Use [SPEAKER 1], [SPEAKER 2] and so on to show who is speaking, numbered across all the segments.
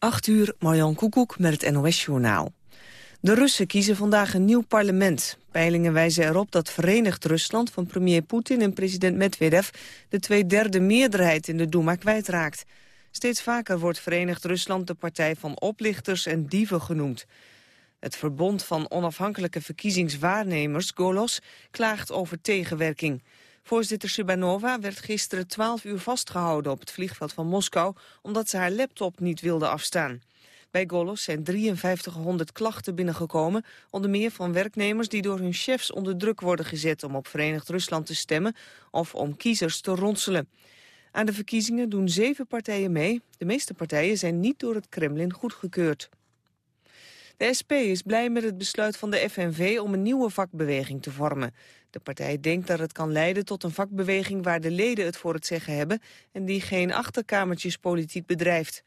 [SPEAKER 1] 8 uur, Marjan Koekoek met het NOS-journaal. De Russen kiezen vandaag een nieuw parlement. Peilingen wijzen erop dat Verenigd Rusland van premier Poetin en president Medvedev... de tweederde meerderheid in de Duma kwijtraakt. Steeds vaker wordt Verenigd Rusland de partij van oplichters en dieven genoemd. Het Verbond van Onafhankelijke Verkiezingswaarnemers, Golos, klaagt over tegenwerking. Voorzitter Shubanova werd gisteren 12 uur vastgehouden op het vliegveld van Moskou... omdat ze haar laptop niet wilde afstaan. Bij Golos zijn 5300 klachten binnengekomen, onder meer van werknemers die door hun chefs onder druk worden gezet om op Verenigd Rusland te stemmen of om kiezers te ronselen. Aan de verkiezingen doen zeven partijen mee. De meeste partijen zijn niet door het Kremlin goedgekeurd. De SP is blij met het besluit van de FNV om een nieuwe vakbeweging te vormen. De partij denkt dat het kan leiden tot een vakbeweging waar de leden het voor het zeggen hebben en die geen achterkamertjespolitiek bedrijft.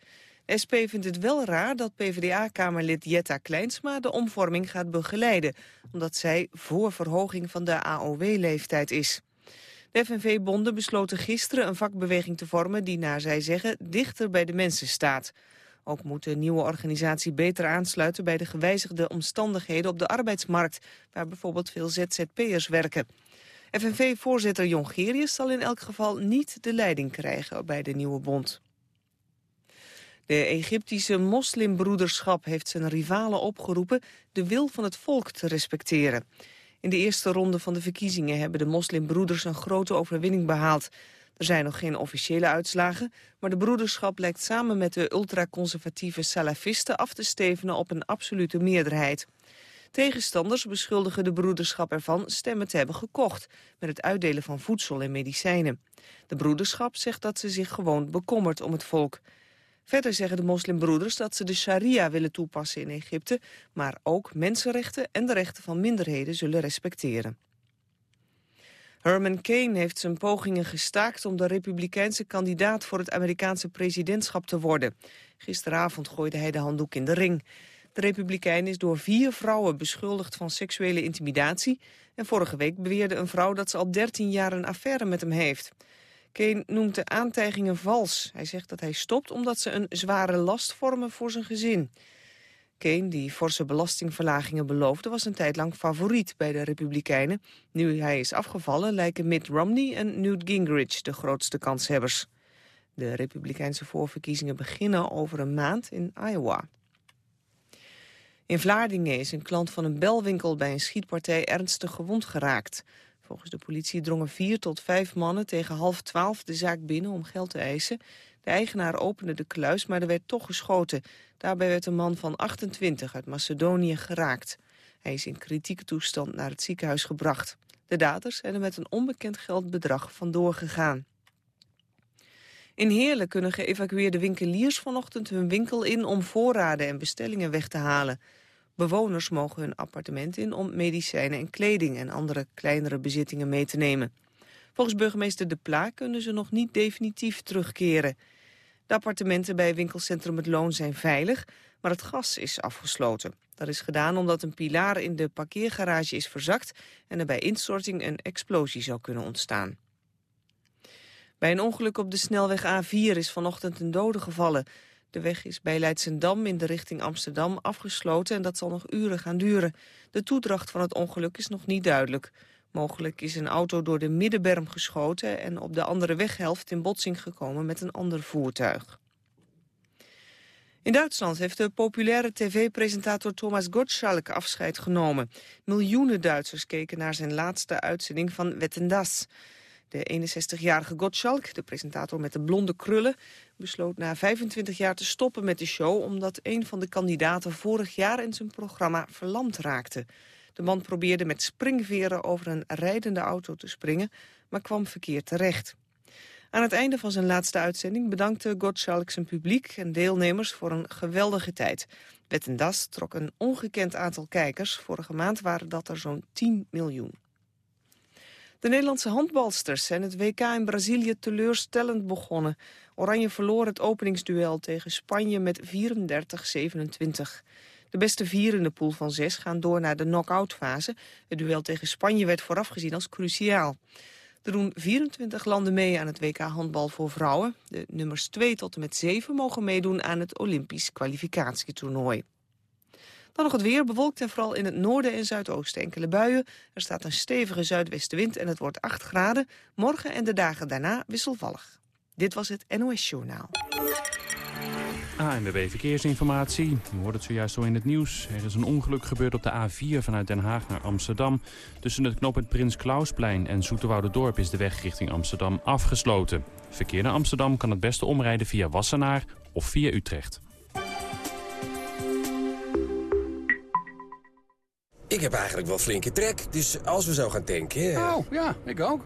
[SPEAKER 1] SP vindt het wel raar dat PvdA-kamerlid Jetta Kleinsma de omvorming gaat begeleiden, omdat zij voor verhoging van de AOW-leeftijd is. De FNV-bonden besloten gisteren een vakbeweging te vormen die, naar zij zeggen, dichter bij de mensen staat. Ook moet de nieuwe organisatie beter aansluiten bij de gewijzigde omstandigheden op de arbeidsmarkt, waar bijvoorbeeld veel ZZP'ers werken. FNV-voorzitter Jongerius zal in elk geval niet de leiding krijgen bij de nieuwe bond. De Egyptische moslimbroederschap heeft zijn rivalen opgeroepen de wil van het volk te respecteren. In de eerste ronde van de verkiezingen hebben de moslimbroeders een grote overwinning behaald. Er zijn nog geen officiële uitslagen, maar de broederschap lijkt samen met de ultraconservatieve salafisten af te stevenen op een absolute meerderheid. Tegenstanders beschuldigen de broederschap ervan stemmen te hebben gekocht met het uitdelen van voedsel en medicijnen. De broederschap zegt dat ze zich gewoon bekommert om het volk. Verder zeggen de moslimbroeders dat ze de sharia willen toepassen in Egypte, maar ook mensenrechten en de rechten van minderheden zullen respecteren. Herman Kane heeft zijn pogingen gestaakt om de republikeinse kandidaat voor het Amerikaanse presidentschap te worden. Gisteravond gooide hij de handdoek in de ring. De republikein is door vier vrouwen beschuldigd van seksuele intimidatie en vorige week beweerde een vrouw dat ze al 13 jaar een affaire met hem heeft. Kane noemt de aantijgingen vals. Hij zegt dat hij stopt omdat ze een zware last vormen voor zijn gezin. Die forse belastingverlagingen beloofde, was een tijd lang favoriet bij de Republikeinen. Nu hij is afgevallen lijken Mitt Romney en Newt Gingrich de grootste kanshebbers. De Republikeinse voorverkiezingen beginnen over een maand in Iowa. In Vlaardingen is een klant van een belwinkel bij een schietpartij ernstig gewond geraakt. Volgens de politie drongen vier tot vijf mannen tegen half twaalf de zaak binnen om geld te eisen. De eigenaar opende de kluis, maar er werd toch geschoten. Daarbij werd een man van 28 uit Macedonië geraakt. Hij is in kritieke toestand naar het ziekenhuis gebracht. De daders zijn er met een onbekend geldbedrag vandoor gegaan. In Heerlen kunnen geëvacueerde winkeliers vanochtend hun winkel in om voorraden en bestellingen weg te halen. Bewoners mogen hun appartement in om medicijnen en kleding en andere kleinere bezittingen mee te nemen. Volgens burgemeester De Pla kunnen ze nog niet definitief terugkeren. De appartementen bij winkelcentrum Het Loon zijn veilig, maar het gas is afgesloten. Dat is gedaan omdat een pilaar in de parkeergarage is verzakt en er bij instorting een explosie zou kunnen ontstaan. Bij een ongeluk op de snelweg A4 is vanochtend een dode gevallen. De weg is bij Leidsendam in de richting Amsterdam afgesloten en dat zal nog uren gaan duren. De toedracht van het ongeluk is nog niet duidelijk. Mogelijk is een auto door de middenberm geschoten en op de andere weghelft in botsing gekomen met een ander voertuig. In Duitsland heeft de populaire tv-presentator Thomas Gottschalk afscheid genomen. Miljoenen Duitsers keken naar zijn laatste uitzending van Wetten Das. De 61-jarige Gottschalk, de presentator met de blonde krullen... besloot na 25 jaar te stoppen met de show... omdat een van de kandidaten vorig jaar in zijn programma verlamd raakte. De man probeerde met springveren over een rijdende auto te springen... maar kwam verkeerd terecht. Aan het einde van zijn laatste uitzending bedankte Gottschalk zijn publiek en deelnemers voor een geweldige tijd. Wet Das trok een ongekend aantal kijkers. Vorige maand waren dat er zo'n 10 miljoen. De Nederlandse handbalsters zijn het WK in Brazilië teleurstellend begonnen. Oranje verloor het openingsduel tegen Spanje met 34-27. De beste vier in de pool van zes gaan door naar de knock-out fase. Het duel tegen Spanje werd vooraf gezien als cruciaal. Er doen 24 landen mee aan het WK handbal voor vrouwen. De nummers 2 tot en met 7 mogen meedoen aan het Olympisch kwalificatietoernooi. Dan nog het weer, bewolkt en vooral in het noorden en zuidoosten enkele buien. Er staat een stevige zuidwestenwind en het wordt 8 graden. Morgen en de dagen daarna wisselvallig. Dit was het NOS Journaal.
[SPEAKER 2] ANWB Verkeersinformatie. U hoort het zojuist zo in het nieuws. Er is een ongeluk gebeurd op de A4 vanuit Den Haag naar Amsterdam. Tussen het knooppunt Prins Klausplein en Dorp is de weg richting Amsterdam afgesloten. Verkeer naar Amsterdam kan het beste omrijden via Wassenaar of via Utrecht.
[SPEAKER 3] Ik heb eigenlijk wel flinke trek, dus als we zo gaan tanken...
[SPEAKER 4] Oh, ja, ik ook.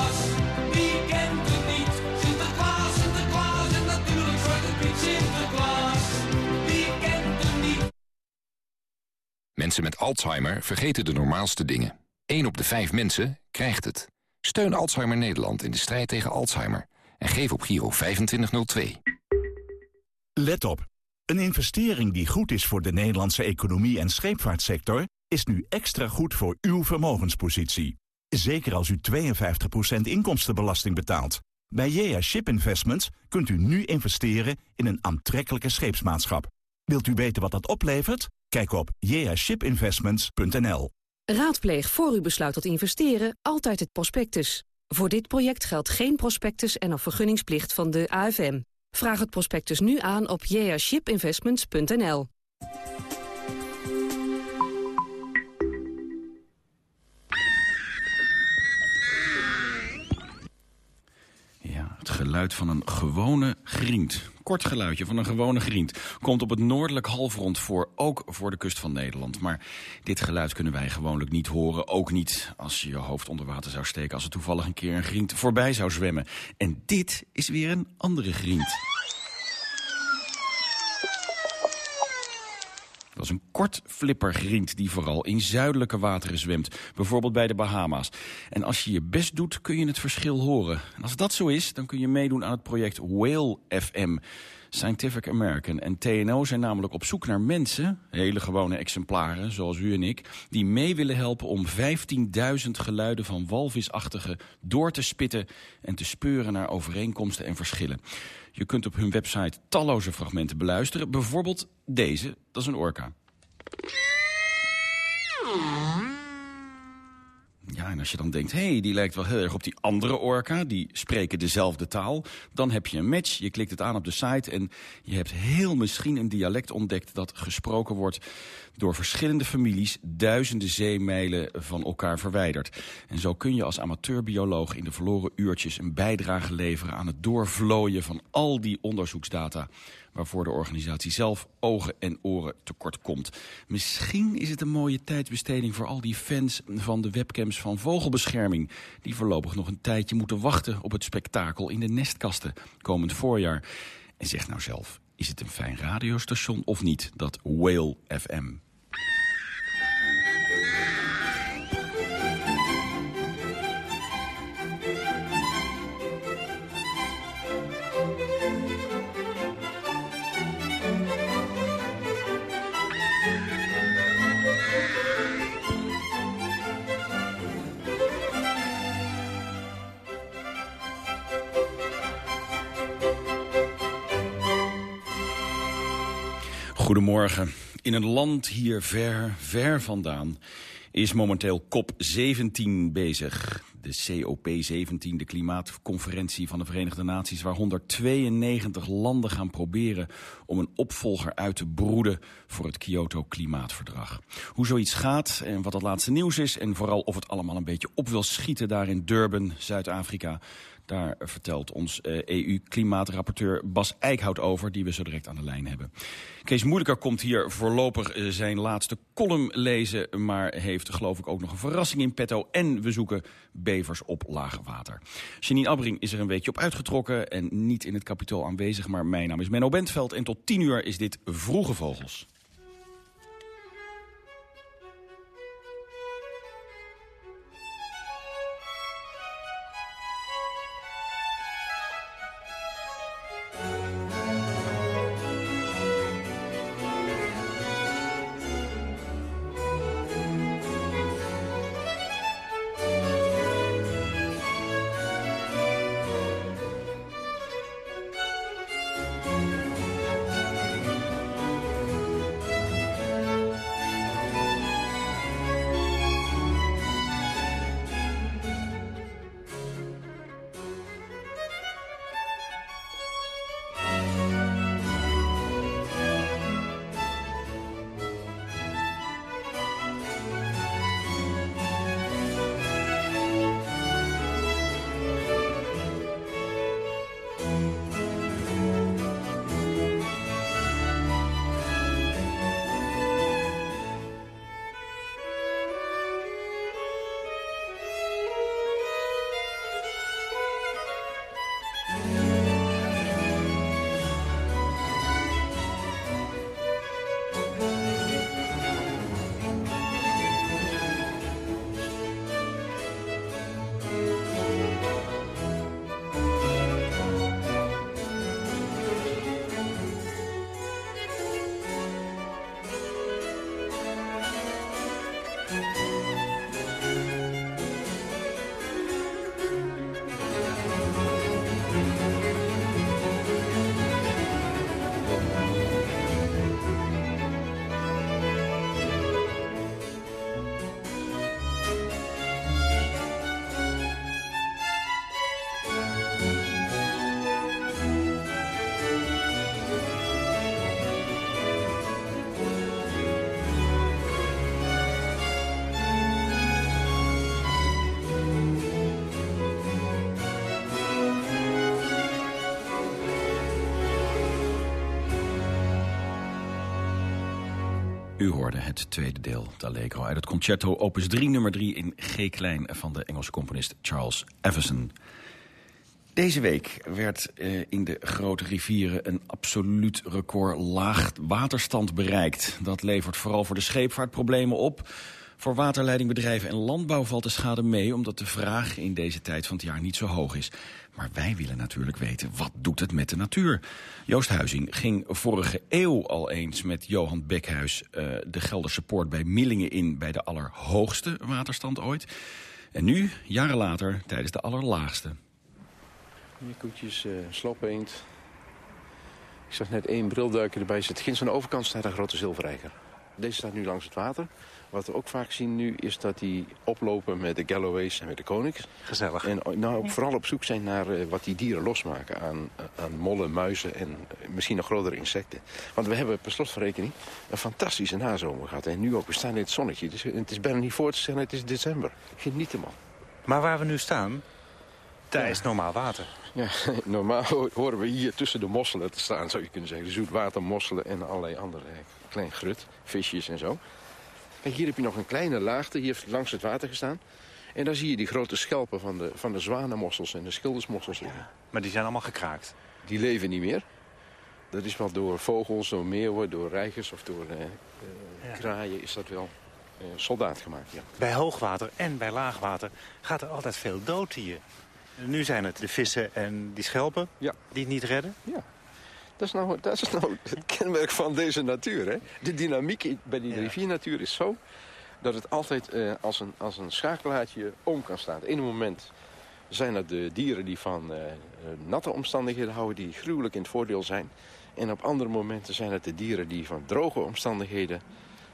[SPEAKER 5] Mensen met Alzheimer vergeten de normaalste dingen. 1 op de 5 mensen krijgt het. Steun Alzheimer Nederland in de strijd tegen Alzheimer. En geef op Giro 2502.
[SPEAKER 6] Let op. Een investering die goed is voor de Nederlandse economie en scheepvaartsector... is nu extra goed voor uw vermogenspositie. Zeker als u 52% inkomstenbelasting betaalt. Bij JA Ship Investments kunt u nu investeren in een aantrekkelijke scheepsmaatschap. Wilt u weten wat dat oplevert? Kijk op jashipinvestments.nl.
[SPEAKER 7] Raadpleeg voor u besluit tot investeren altijd het prospectus. Voor dit project geldt geen prospectus en of vergunningsplicht van de AFM. Vraag het prospectus nu aan op jashipinvestments.nl.
[SPEAKER 8] geluid van een gewone griend. Kort geluidje van een gewone griend. Komt op het noordelijk halfrond voor, ook voor de kust van Nederland. Maar dit geluid kunnen wij gewoonlijk niet horen. Ook niet als je je hoofd onder water zou steken... als er toevallig een keer een griend voorbij zou zwemmen. En dit is weer een andere griend. Dat is een kort flippergriend die vooral in zuidelijke wateren zwemt. Bijvoorbeeld bij de Bahama's. En als je je best doet, kun je het verschil horen. En als dat zo is, dan kun je meedoen aan het project Whale FM. Scientific American en TNO zijn namelijk op zoek naar mensen, hele gewone exemplaren zoals u en ik, die mee willen helpen om 15.000 geluiden van walvisachtigen door te spitten en te speuren naar overeenkomsten en verschillen. Je kunt op hun website talloze fragmenten beluisteren, bijvoorbeeld deze, dat is een orka. Ja, en als je dan denkt, hé, hey, die lijkt wel heel erg op die andere orka... die spreken dezelfde taal, dan heb je een match. Je klikt het aan op de site en je hebt heel misschien een dialect ontdekt... dat gesproken wordt door verschillende families... duizenden zeemijlen van elkaar verwijderd. En zo kun je als amateurbioloog in de verloren uurtjes... een bijdrage leveren aan het doorvlooien van al die onderzoeksdata waarvoor de organisatie zelf ogen en oren tekort komt. Misschien is het een mooie tijdsbesteding voor al die fans van de webcams van Vogelbescherming... die voorlopig nog een tijdje moeten wachten op het spektakel in de nestkasten komend voorjaar. En zeg nou zelf, is het een fijn radiostation of niet, dat Whale FM? Goedemorgen. In een land hier ver, ver vandaan is momenteel COP17 bezig. De COP17, de klimaatconferentie van de Verenigde Naties... waar 192 landen gaan proberen om een opvolger uit te broeden... voor het Kyoto-klimaatverdrag. Hoe zoiets gaat en wat het laatste nieuws is... en vooral of het allemaal een beetje op wil schieten daar in Durban, Zuid-Afrika... Daar vertelt ons eh, EU-klimaatrapporteur Bas Eickhout over... die we zo direct aan de lijn hebben. Kees Moeilijker komt hier voorlopig eh, zijn laatste column lezen... maar heeft geloof ik ook nog een verrassing in petto. En we zoeken bevers op lager water. Janine Abbring is er een weekje op uitgetrokken... en niet in het kapitool aanwezig, maar mijn naam is Menno Bentveld... en tot tien uur is dit Vroege Vogels. U hoorde het tweede deel, D'Allegro, uit het concerto opus 3 nummer 3 in G-klein van de Engelse componist Charles Everson. Deze week werd eh, in de grote rivieren een absoluut record laag waterstand bereikt. Dat levert vooral voor de scheepvaart problemen op. Voor waterleidingbedrijven en landbouw valt de schade mee... omdat de vraag in deze tijd van het jaar niet zo hoog is. Maar wij willen natuurlijk weten, wat doet het met de natuur? Joost Huizing ging vorige eeuw al eens met Johan Bekhuis... Uh, de Gelderse Poort bij Millingen in bij de allerhoogste waterstand ooit. En nu, jaren later, tijdens de allerlaagste.
[SPEAKER 9] Hier koetjes, uh. Ik zag net één brilduiker erbij zitten. Ginds aan de overkant staat een grote zilverijker. Deze staat nu langs het water. Wat we ook vaak zien nu is dat die oplopen met de Galloways en met de Koniks.
[SPEAKER 10] Gezellig.
[SPEAKER 9] En nou, ook vooral op zoek zijn naar uh, wat die dieren losmaken aan, uh, aan mollen, muizen en uh, misschien nog grotere insecten. Want we hebben per slot van rekening een fantastische nazomer gehad. En nu ook, we staan in het zonnetje. Dus het is bijna niet voor te stellen, het is december. Geniet ervan.
[SPEAKER 10] Maar waar we nu staan, daar ja. is normaal water.
[SPEAKER 9] Ja, normaal horen we hier tussen de mosselen te staan, zou je kunnen zeggen. De zoetwatermosselen en allerlei andere klein grut, visjes en zo. Kijk, hier heb je nog een kleine laagte. Hier heeft langs het water gestaan. En dan zie je die grote schelpen van de, van de zwanenmossels en de schildersmossels liggen. Ja,
[SPEAKER 10] maar die zijn allemaal gekraakt?
[SPEAKER 9] Die leven niet meer. Dat is wel door vogels, door meeuwen, door reigers of door uh, ja. kraaien is dat wel uh, soldaat gemaakt. Ja.
[SPEAKER 10] Bij hoogwater en bij laagwater gaat er altijd veel dood hier. Nu zijn het de vissen en die schelpen
[SPEAKER 9] ja.
[SPEAKER 10] die het niet redden.
[SPEAKER 9] Ja. Dat is, nou, dat is nou het kenmerk van deze natuur. Hè? De dynamiek bij die riviernatuur is zo... dat het altijd uh, als, een, als een schakelaartje om kan staan. Op een moment zijn het de dieren die van uh, natte omstandigheden houden... die gruwelijk in het voordeel zijn. En op andere momenten zijn het de dieren die van droge omstandigheden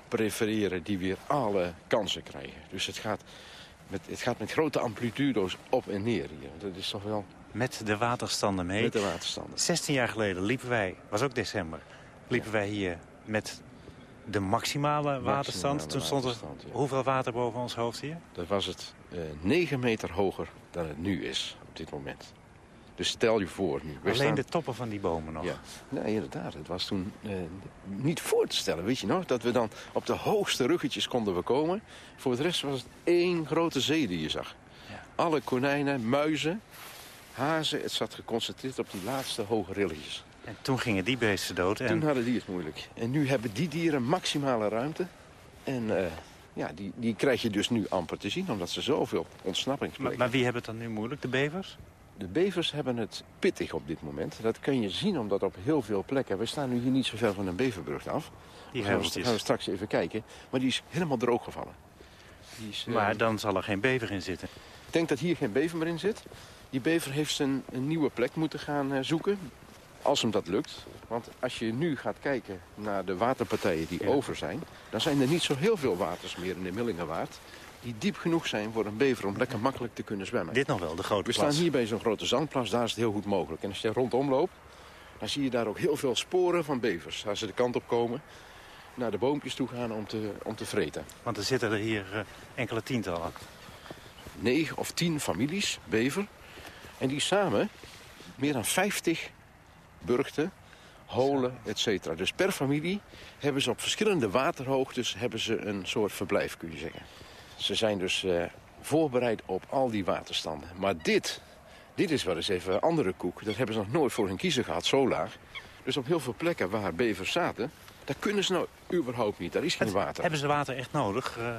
[SPEAKER 9] prefereren... die weer alle kansen krijgen. Dus het gaat met, het gaat met grote amplitudo's op en neer hier. Dat is toch wel...
[SPEAKER 10] Met de waterstanden mee.
[SPEAKER 9] Met de waterstanden.
[SPEAKER 10] 16 jaar geleden liepen wij, was ook december, liepen ja. wij hier met de maximale waterstand. Toen stond er ja. hoeveel water boven ons hoofd hier?
[SPEAKER 9] Dat was het uh, 9 meter hoger dan het nu is op dit moment. Dus stel je voor nu.
[SPEAKER 10] Alleen
[SPEAKER 9] staan-
[SPEAKER 10] de toppen van die bomen nog.
[SPEAKER 9] Ja, nee, inderdaad. Het was toen eh, niet voor te stellen, weet je nog? Dat we dan op de hoogste ruggetjes konden we komen. Voor de rest was het één grote zee die je zag. Alle konijnen, muizen, hazen. Het zat geconcentreerd op die laatste hoge rilletjes.
[SPEAKER 10] En toen gingen die beesten dood. En
[SPEAKER 9] Toen hadden die het moeilijk. En nu hebben die dieren maximale ruimte. En eh, ja, die, die krijg je dus nu amper te zien, omdat ze zoveel
[SPEAKER 10] maar,
[SPEAKER 9] ontsnappingsplekken
[SPEAKER 10] maar wie hebben het dan nu moeilijk? De bevers?
[SPEAKER 9] de bevers hebben het pittig op dit moment. Dat kun je zien omdat op heel veel plekken... We staan nu hier niet zo ver van een beverbrug af.
[SPEAKER 10] Die
[SPEAKER 9] gaan, we,
[SPEAKER 10] heuveltjes.
[SPEAKER 9] gaan we straks even kijken. Maar die is helemaal droog gevallen. Die is, eh,
[SPEAKER 10] Maar dan zal er geen bever in zitten.
[SPEAKER 9] Ik denk dat hier geen bever meer in zit. Die bever heeft een nieuwe plek moeten gaan eh, zoeken. Als hem dat lukt. Want als je nu gaat kijken naar de waterpartijen die over zijn... dan zijn er niet zo heel veel waters meer in de Millingenwaard... die diep genoeg zijn voor een bever om lekker makkelijk te kunnen zwemmen.
[SPEAKER 10] Dit nog wel, de grote
[SPEAKER 9] We staan
[SPEAKER 10] plas.
[SPEAKER 9] hier bij zo'n grote zandplas, daar is het heel goed mogelijk. En als je rondom loopt, dan zie je daar ook heel veel sporen van bevers. Als ze de kant op komen, naar de boompjes toe gaan om te, om te vreten.
[SPEAKER 10] Want er zitten er hier eh, enkele tientallen.
[SPEAKER 9] Negen of tien families, bever. En die samen meer dan 50 burchten, holen, et cetera. Dus per familie hebben ze op verschillende waterhoogtes hebben ze een soort verblijf, kun je zeggen. Ze zijn dus eh, voorbereid op al die waterstanden. Maar dit, dit is wel eens even een andere koek. Dat hebben ze nog nooit voor hun kiezer gehad, zo laag. Dus op heel veel plekken waar bevers zaten, daar kunnen ze nou überhaupt niet. Daar is geen water.
[SPEAKER 10] Hebben ze water echt nodig? Eh,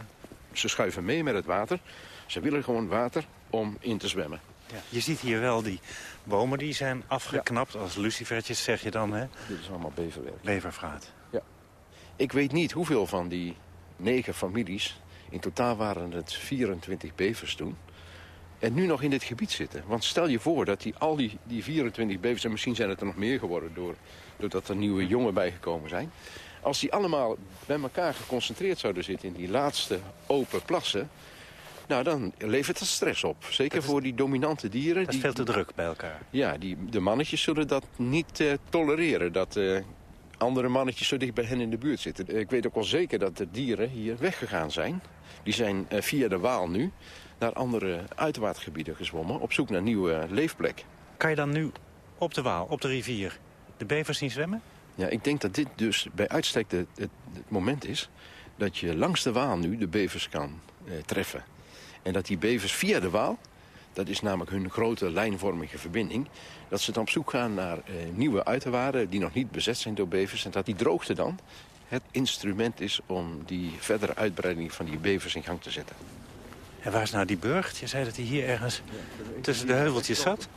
[SPEAKER 9] Ze schuiven mee met het water. Ze willen gewoon water om in te zwemmen.
[SPEAKER 10] Ja. Je ziet hier wel die bomen die zijn afgeknapt als lucifertjes, zeg je dan, hè?
[SPEAKER 9] Dit is allemaal beverwerk.
[SPEAKER 10] Bevervraat.
[SPEAKER 9] Ik weet niet hoeveel van die negen families... in totaal waren het 24 bevers toen... en nu nog in dit gebied zitten. Want stel je voor dat die, al die, die 24 bevers... en misschien zijn het er nog meer geworden... Door, doordat er nieuwe jongen bijgekomen zijn... als die allemaal bij elkaar geconcentreerd zouden zitten... in die laatste open plassen... nou, dan levert dat stress op. Zeker voor die dominante dieren.
[SPEAKER 10] Dat is veel te druk bij elkaar.
[SPEAKER 9] Ja, die, de mannetjes zullen dat niet eh, tolereren. Dat eh, andere mannetjes zo dicht bij hen in de buurt zitten. Ik weet ook wel zeker dat de dieren hier weggegaan zijn. Die zijn eh, via de Waal nu naar andere uitwaartgebieden gezwommen... op zoek naar nieuwe leefplek.
[SPEAKER 10] Kan je dan nu op de Waal, op de rivier, de bevers zien zwemmen?
[SPEAKER 9] Ja, ik denk dat dit dus bij uitstek het, het moment is... dat je langs de Waal nu de bevers kan eh, treffen. En dat die bevers via de Waal... dat is namelijk hun grote lijnvormige verbinding... dat ze dan op zoek gaan naar eh, nieuwe uiterwaarden... die nog niet bezet zijn door bevers... en dat die droogte dan het instrument is om die verdere uitbreiding van die bevers in gang te zetten.
[SPEAKER 10] En waar is nou die burcht? Je zei dat hij hier ergens tussen de heuveltjes zat.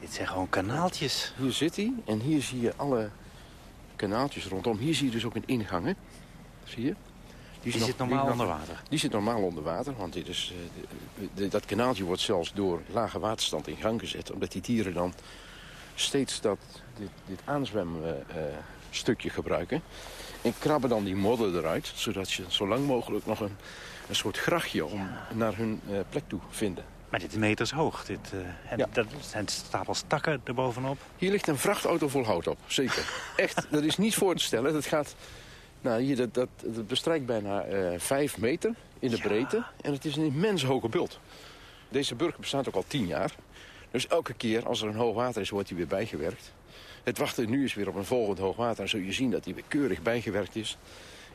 [SPEAKER 10] Dit zijn gewoon kanaaltjes.
[SPEAKER 9] Hier zit hij en hier zie je alle kanaaltjes rondom. Hier zie je dus ook een ingang, hè? Zie je?
[SPEAKER 10] Die
[SPEAKER 9] nog-
[SPEAKER 10] zit normaal onder water.
[SPEAKER 9] Die zit normaal onder water, want dit is, eh, de- dat kanaaltje wordt zelfs door lage waterstand in gang gezet. Omdat die dieren dan steeds dat, dit, dit aanzwemstukje gebruiken. En krabben dan die modder eruit, zodat je zo lang mogelijk nog een, een soort grachtje om naar hun eh, plek toe vinden.
[SPEAKER 10] Maar dit is meters hoog. Dit, eh, en dat zijn stapels takken erbovenop.
[SPEAKER 9] Hier ligt een vrachtauto vol hout op, zeker. Echt, dat is niet voor te stellen. Dat gaat, nou, hier, dat, dat, dat bestrijkt bijna eh vijf meter in de breedte. En het is een immens hoge bult. Deze burger bestaat ook al tien jaar. Dus elke keer als er een hoog water is, wordt hij weer bijgewerkt. Het wachten nu is weer op een volgend hoog water. En zul je zien dat hij weer keurig bijgewerkt is.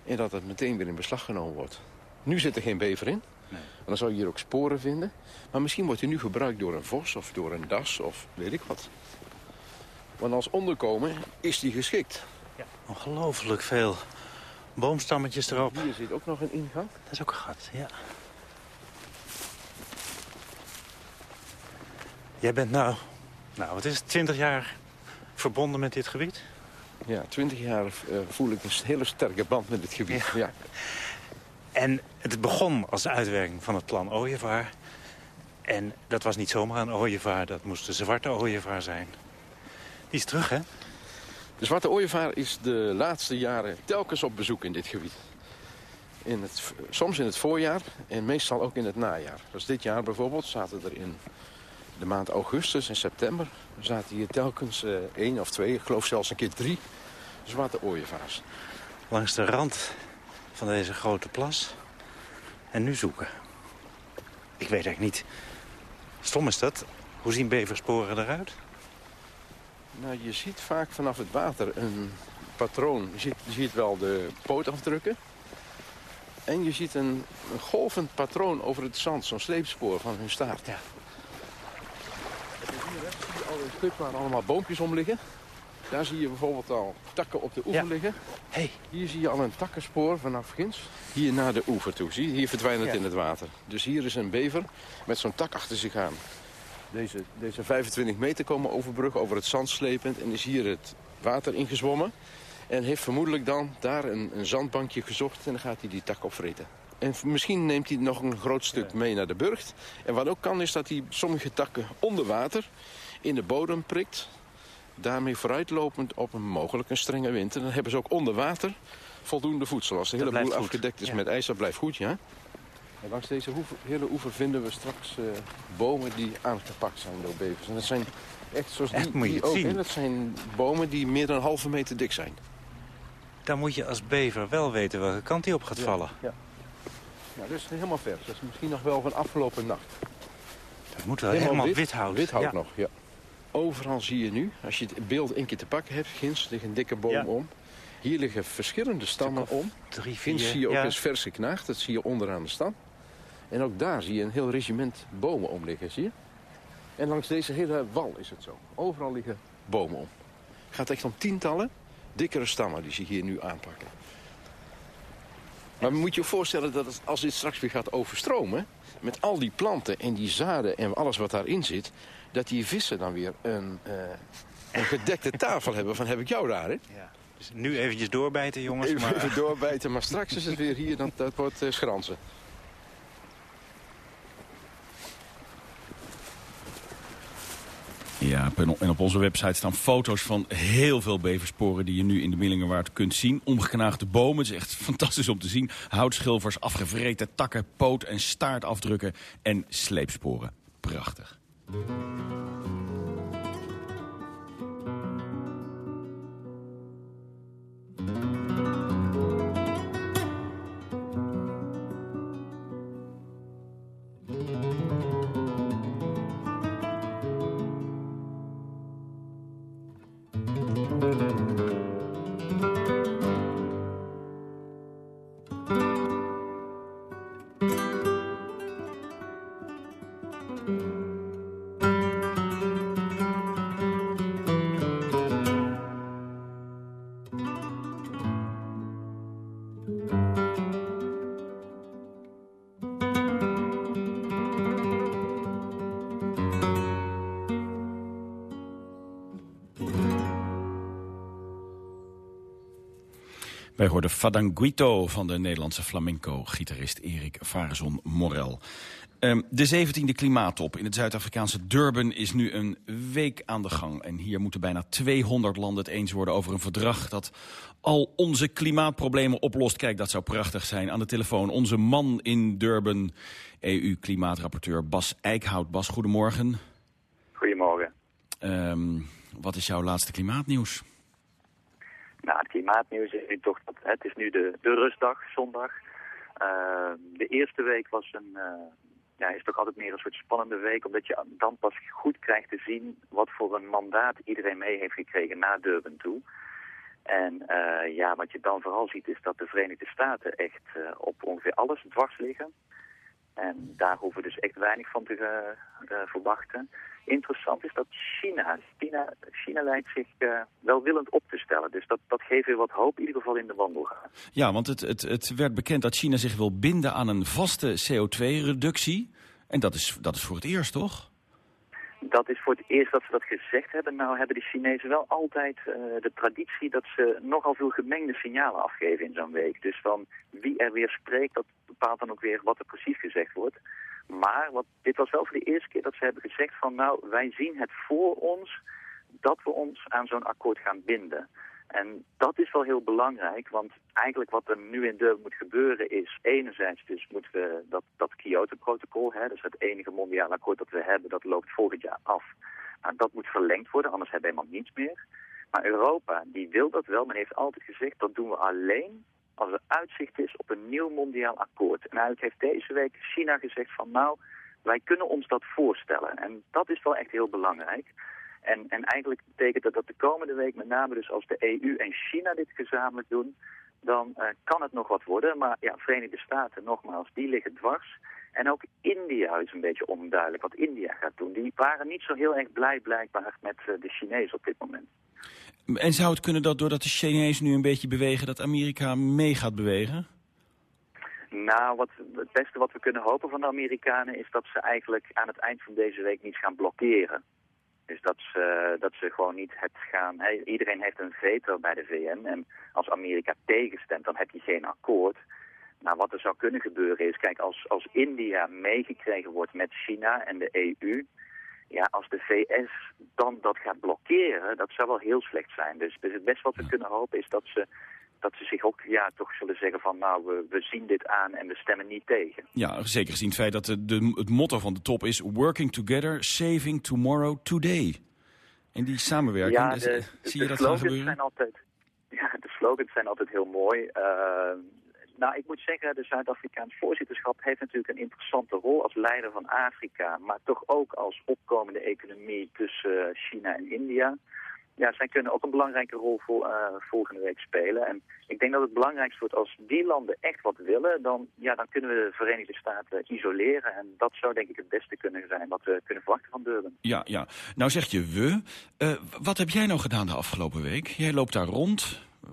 [SPEAKER 9] En dat het meteen weer in beslag genomen wordt. Nu zit er geen bever in. En dan zou je hier ook sporen vinden. Maar misschien wordt hij nu gebruikt door een vos of door een das of weet ik wat. Want als onderkomen is die geschikt.
[SPEAKER 10] Ongelooflijk veel boomstammetjes erop.
[SPEAKER 9] Hier zit ook nog een ingang.
[SPEAKER 10] Dat is ook een gat, ja. Jij bent nou, nou wat is het, 20 jaar verbonden met dit gebied?
[SPEAKER 9] Ja, twintig jaar eh, voel ik een hele sterke band met dit gebied. Ja.
[SPEAKER 10] En het begon als uitwerking van het plan Ooievaar. En dat was niet zomaar een ooievaar, dat moest de zwarte ooievaar zijn. Die is terug, hè?
[SPEAKER 9] De zwarte ooievaar is de laatste jaren telkens op bezoek in dit gebied. In het, soms in het voorjaar en meestal ook in het najaar. Dus dit jaar bijvoorbeeld zaten er in de maand augustus en september... zaten hier telkens eh, één of twee, ik geloof zelfs een keer drie zwarte ooievaars.
[SPEAKER 10] Langs de rand van deze grote plas. En nu zoeken. Ik weet eigenlijk niet. Stom is dat. Hoe zien beversporen eruit?
[SPEAKER 9] Nou, je ziet vaak vanaf het water een patroon. Je ziet, je ziet wel de pootafdrukken. En je ziet een, een golvend patroon over het zand. Zo'n sleepspoor van hun staart. Ja. Hier rechts zie je al een stuk waar allemaal boompjes om liggen. Daar zie je bijvoorbeeld al takken op de oever liggen.
[SPEAKER 10] Hey.
[SPEAKER 9] Hier zie je al een takkenspoor vanaf ginds. Hier naar de oever toe. Zie je? Hier verdwijnt het
[SPEAKER 10] Ja.
[SPEAKER 9] in het water. Dus hier is een bever met zo'n tak achter zich aan. Deze, deze 25 meter komen overbruggen over het zand slepend. En is hier het water ingezwommen. En heeft vermoedelijk dan daar een, een zandbankje gezocht. En dan gaat hij die tak opvreten. En misschien neemt hij nog een groot stuk mee naar de burcht. En wat ook kan is dat hij sommige takken onder water in de bodem prikt. Daarmee vooruitlopend op een mogelijk een strenge winter. Dan hebben ze ook onder water voldoende voedsel. Als de hele boel afgedekt is
[SPEAKER 10] Ja.
[SPEAKER 9] met ijs, dat blijft goed, ja. En langs deze hoever- hele oever vinden we straks eh, bomen die aangepakt zijn door bevers. En dat zijn echt zoals
[SPEAKER 10] Echt,
[SPEAKER 9] die,
[SPEAKER 10] moet je
[SPEAKER 9] die
[SPEAKER 10] het
[SPEAKER 9] ook.
[SPEAKER 10] zien.
[SPEAKER 9] hè, dat zijn bomen die meer dan een halve meter dik zijn.
[SPEAKER 10] Dan moet je als bever wel weten welke kant hij op gaat
[SPEAKER 9] Ja,
[SPEAKER 10] vallen.
[SPEAKER 9] Ja. ja, dat is helemaal vers. Dat is misschien nog wel van afgelopen nacht.
[SPEAKER 10] Dat moet wel helemaal wit, hout.
[SPEAKER 9] Wit hout
[SPEAKER 10] Ja.
[SPEAKER 9] nog, ja. Overal zie je nu, als je het beeld één keer te pakken hebt... ginds ligt een dikke boom om. Hier liggen verschillende stammen om.
[SPEAKER 10] Drie,
[SPEAKER 9] Ginds
[SPEAKER 10] vier,
[SPEAKER 9] zie je ook eens vers geknaagd. Dat zie je onderaan de stam. En ook daar zie je een heel regiment bomen om liggen, zie je? En langs deze hele wal is het zo. Overal liggen bomen om. Het gaat echt om tientallen dikkere stammen die zich hier nu aanpakken. Maar moet je je voorstellen dat als dit straks weer gaat overstromen... met al die planten en die zaden en alles wat daarin zit... dat die vissen dan weer een, eh, een gedekte tafel hebben van heb ik jou daar, hè?
[SPEAKER 10] Dus nu eventjes doorbijten, jongens.
[SPEAKER 9] Even,
[SPEAKER 10] maar...
[SPEAKER 9] even doorbijten, maar straks is het weer hier, dat, dat wordt eh, schransen.
[SPEAKER 8] Ja, en op- onze website staan foto's van heel veel beversporen... die je nu in de Millingenwaard kunt zien. Omgeknaagde bomen, het is echt fantastisch om te zien. Houtschilfers, afgevreten takken, poot- en staartafdrukken en sleepsporen. Prachtig. Wij hoorden Fadanguito van de Nederlandse flamenco-gitarist Erik Vareson Morel. Ehm, de 17e klimaattop in het Zuid-Afrikaanse Durban is nu een week aan de gang. En hier moeten bijna 200 landen het eens worden over een verdrag dat al onze klimaatproblemen oplost. Kijk, dat zou prachtig zijn. Aan de telefoon onze man in Durban, EU-klimaatrapporteur Bas Eickhout. Bas, goedemorgen.
[SPEAKER 11] Goedemorgen.
[SPEAKER 8] Ehm, wat is jouw laatste klimaatnieuws?
[SPEAKER 11] Nou, het klimaatnieuws is nu toch, dat- het is nu de, de rustdag, zondag. Eh, de eerste week was een, eh, ja, is toch altijd meer een soort spannende week, omdat je dan pas goed krijgt te zien wat voor een mandaat iedereen mee heeft gekregen na Durban toe. En eh, ja, wat je dan vooral ziet is dat de Verenigde Staten echt eh, op ongeveer alles dwars liggen. En daar hoeven we dus echt weinig van te eh, eh, verwachten. Interessant is dat China, China, China lijkt zich eh, welwillend op te stellen. Dus dat, dat geeft weer wat hoop, in ieder geval in de wandelgang.
[SPEAKER 8] Ja, want het, het, het werd bekend dat China zich wil binden aan een vaste CO2-reductie. En dat is, dat is voor het eerst, toch?
[SPEAKER 11] Dat is voor het eerst dat ze dat gezegd hebben. Nou hebben de Chinezen wel altijd eh, de traditie dat ze nogal veel gemengde signalen afgeven in zo'n week. Dus van wie er weer spreekt, dat bepaalt dan ook weer wat er precies gezegd wordt. Maar wat, dit was wel voor de eerste keer dat ze hebben gezegd van nou, wij zien het voor ons dat we ons aan zo'n akkoord gaan binden. En dat is wel heel belangrijk, want eigenlijk wat er nu in Durban moet gebeuren is... enerzijds dus moeten we dat, dat Kyoto-protocol, is het enige mondiaal akkoord dat we hebben... dat loopt volgend jaar af. Nou, dat moet verlengd worden, anders hebben we helemaal niets meer. Maar Europa, die wil dat wel, men heeft altijd gezegd... dat doen we alleen als er uitzicht is op een nieuw mondiaal akkoord. En eigenlijk heeft deze week China gezegd van... nou, Wij kunnen ons dat voorstellen. En dat is wel echt heel belangrijk. En, en eigenlijk betekent dat dat de komende week, met name dus als de EU en China dit gezamenlijk doen, dan eh, kan het nog wat worden. Maar ja, Verenigde Staten, nogmaals, die liggen dwars. En ook India is een beetje onduidelijk wat India gaat doen. Die waren niet zo heel erg blij blijkbaar met eh, de Chinezen op dit moment.
[SPEAKER 8] En zou het kunnen dat doordat de Chinezen nu een beetje bewegen... dat Amerika mee gaat bewegen?
[SPEAKER 11] Nou, wat, het beste wat we kunnen hopen van de Amerikanen is dat ze eigenlijk aan het eind van deze week niet gaan blokkeren. Dus dat ze, dat ze gewoon niet het gaan... Iedereen heeft een veto bij de VN en als Amerika tegenstemt dan heb je geen akkoord. Nou, wat er zou kunnen gebeuren is, kijk, als, als India meegekregen wordt met China en de EU... Ja, als de VS dan dat gaat blokkeren, dat zou wel heel slecht zijn. Dus, dus het beste wat we kunnen hopen is dat ze, dat ze zich ook ja, toch zullen zeggen van... nou, we, we zien dit aan en we stemmen niet tegen.
[SPEAKER 8] Ja, zeker gezien het feit dat de, de- het motto van de top is... Working together, saving tomorrow today. En die samenwerking,
[SPEAKER 11] Ja, de,
[SPEAKER 8] zie
[SPEAKER 11] de
[SPEAKER 8] je dat gaan
[SPEAKER 11] slogans
[SPEAKER 8] gebeuren?
[SPEAKER 11] zijn altijd, ja, de slogans zijn altijd heel mooi. Eh, nou, ik moet zeggen, de Zuid-Afrikaans voorzitterschap heeft natuurlijk een interessante rol als leider van Afrika, maar toch ook als opkomende economie tussen eh, China en India. Ja, zij kunnen ook een belangrijke rol voor, eh, volgende week spelen. En ik denk dat het belangrijkste wordt als die landen echt wat willen, dan, ja, dan kunnen we de Verenigde Staten isoleren. En dat zou denk ik het beste kunnen zijn wat we kunnen verwachten van Durban.
[SPEAKER 8] Ja, ja. Nou zeg je we. Eh, wat heb jij nou gedaan de afgelopen week? Jij loopt daar rond. Eh,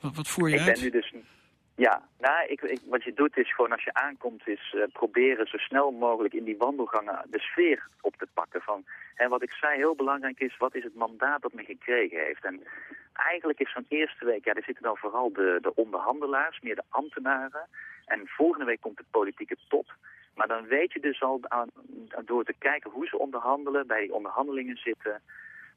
[SPEAKER 8] wat, wat voer je
[SPEAKER 11] Ik
[SPEAKER 8] uit?
[SPEAKER 11] ben nu dus... Ja, nou, ik, wat je doet is gewoon als je aankomt is eh, proberen zo snel mogelijk in die wandelgangen de sfeer op te pakken. Van, en wat ik zei heel belangrijk is, wat is het mandaat dat men gekregen heeft? En eigenlijk is zo'n eerste week, ja, er zitten dan vooral de, de onderhandelaars, meer de ambtenaren. En volgende week komt de politieke top. Maar dan weet je dus al aan, door te kijken hoe ze onderhandelen, bij die onderhandelingen zitten,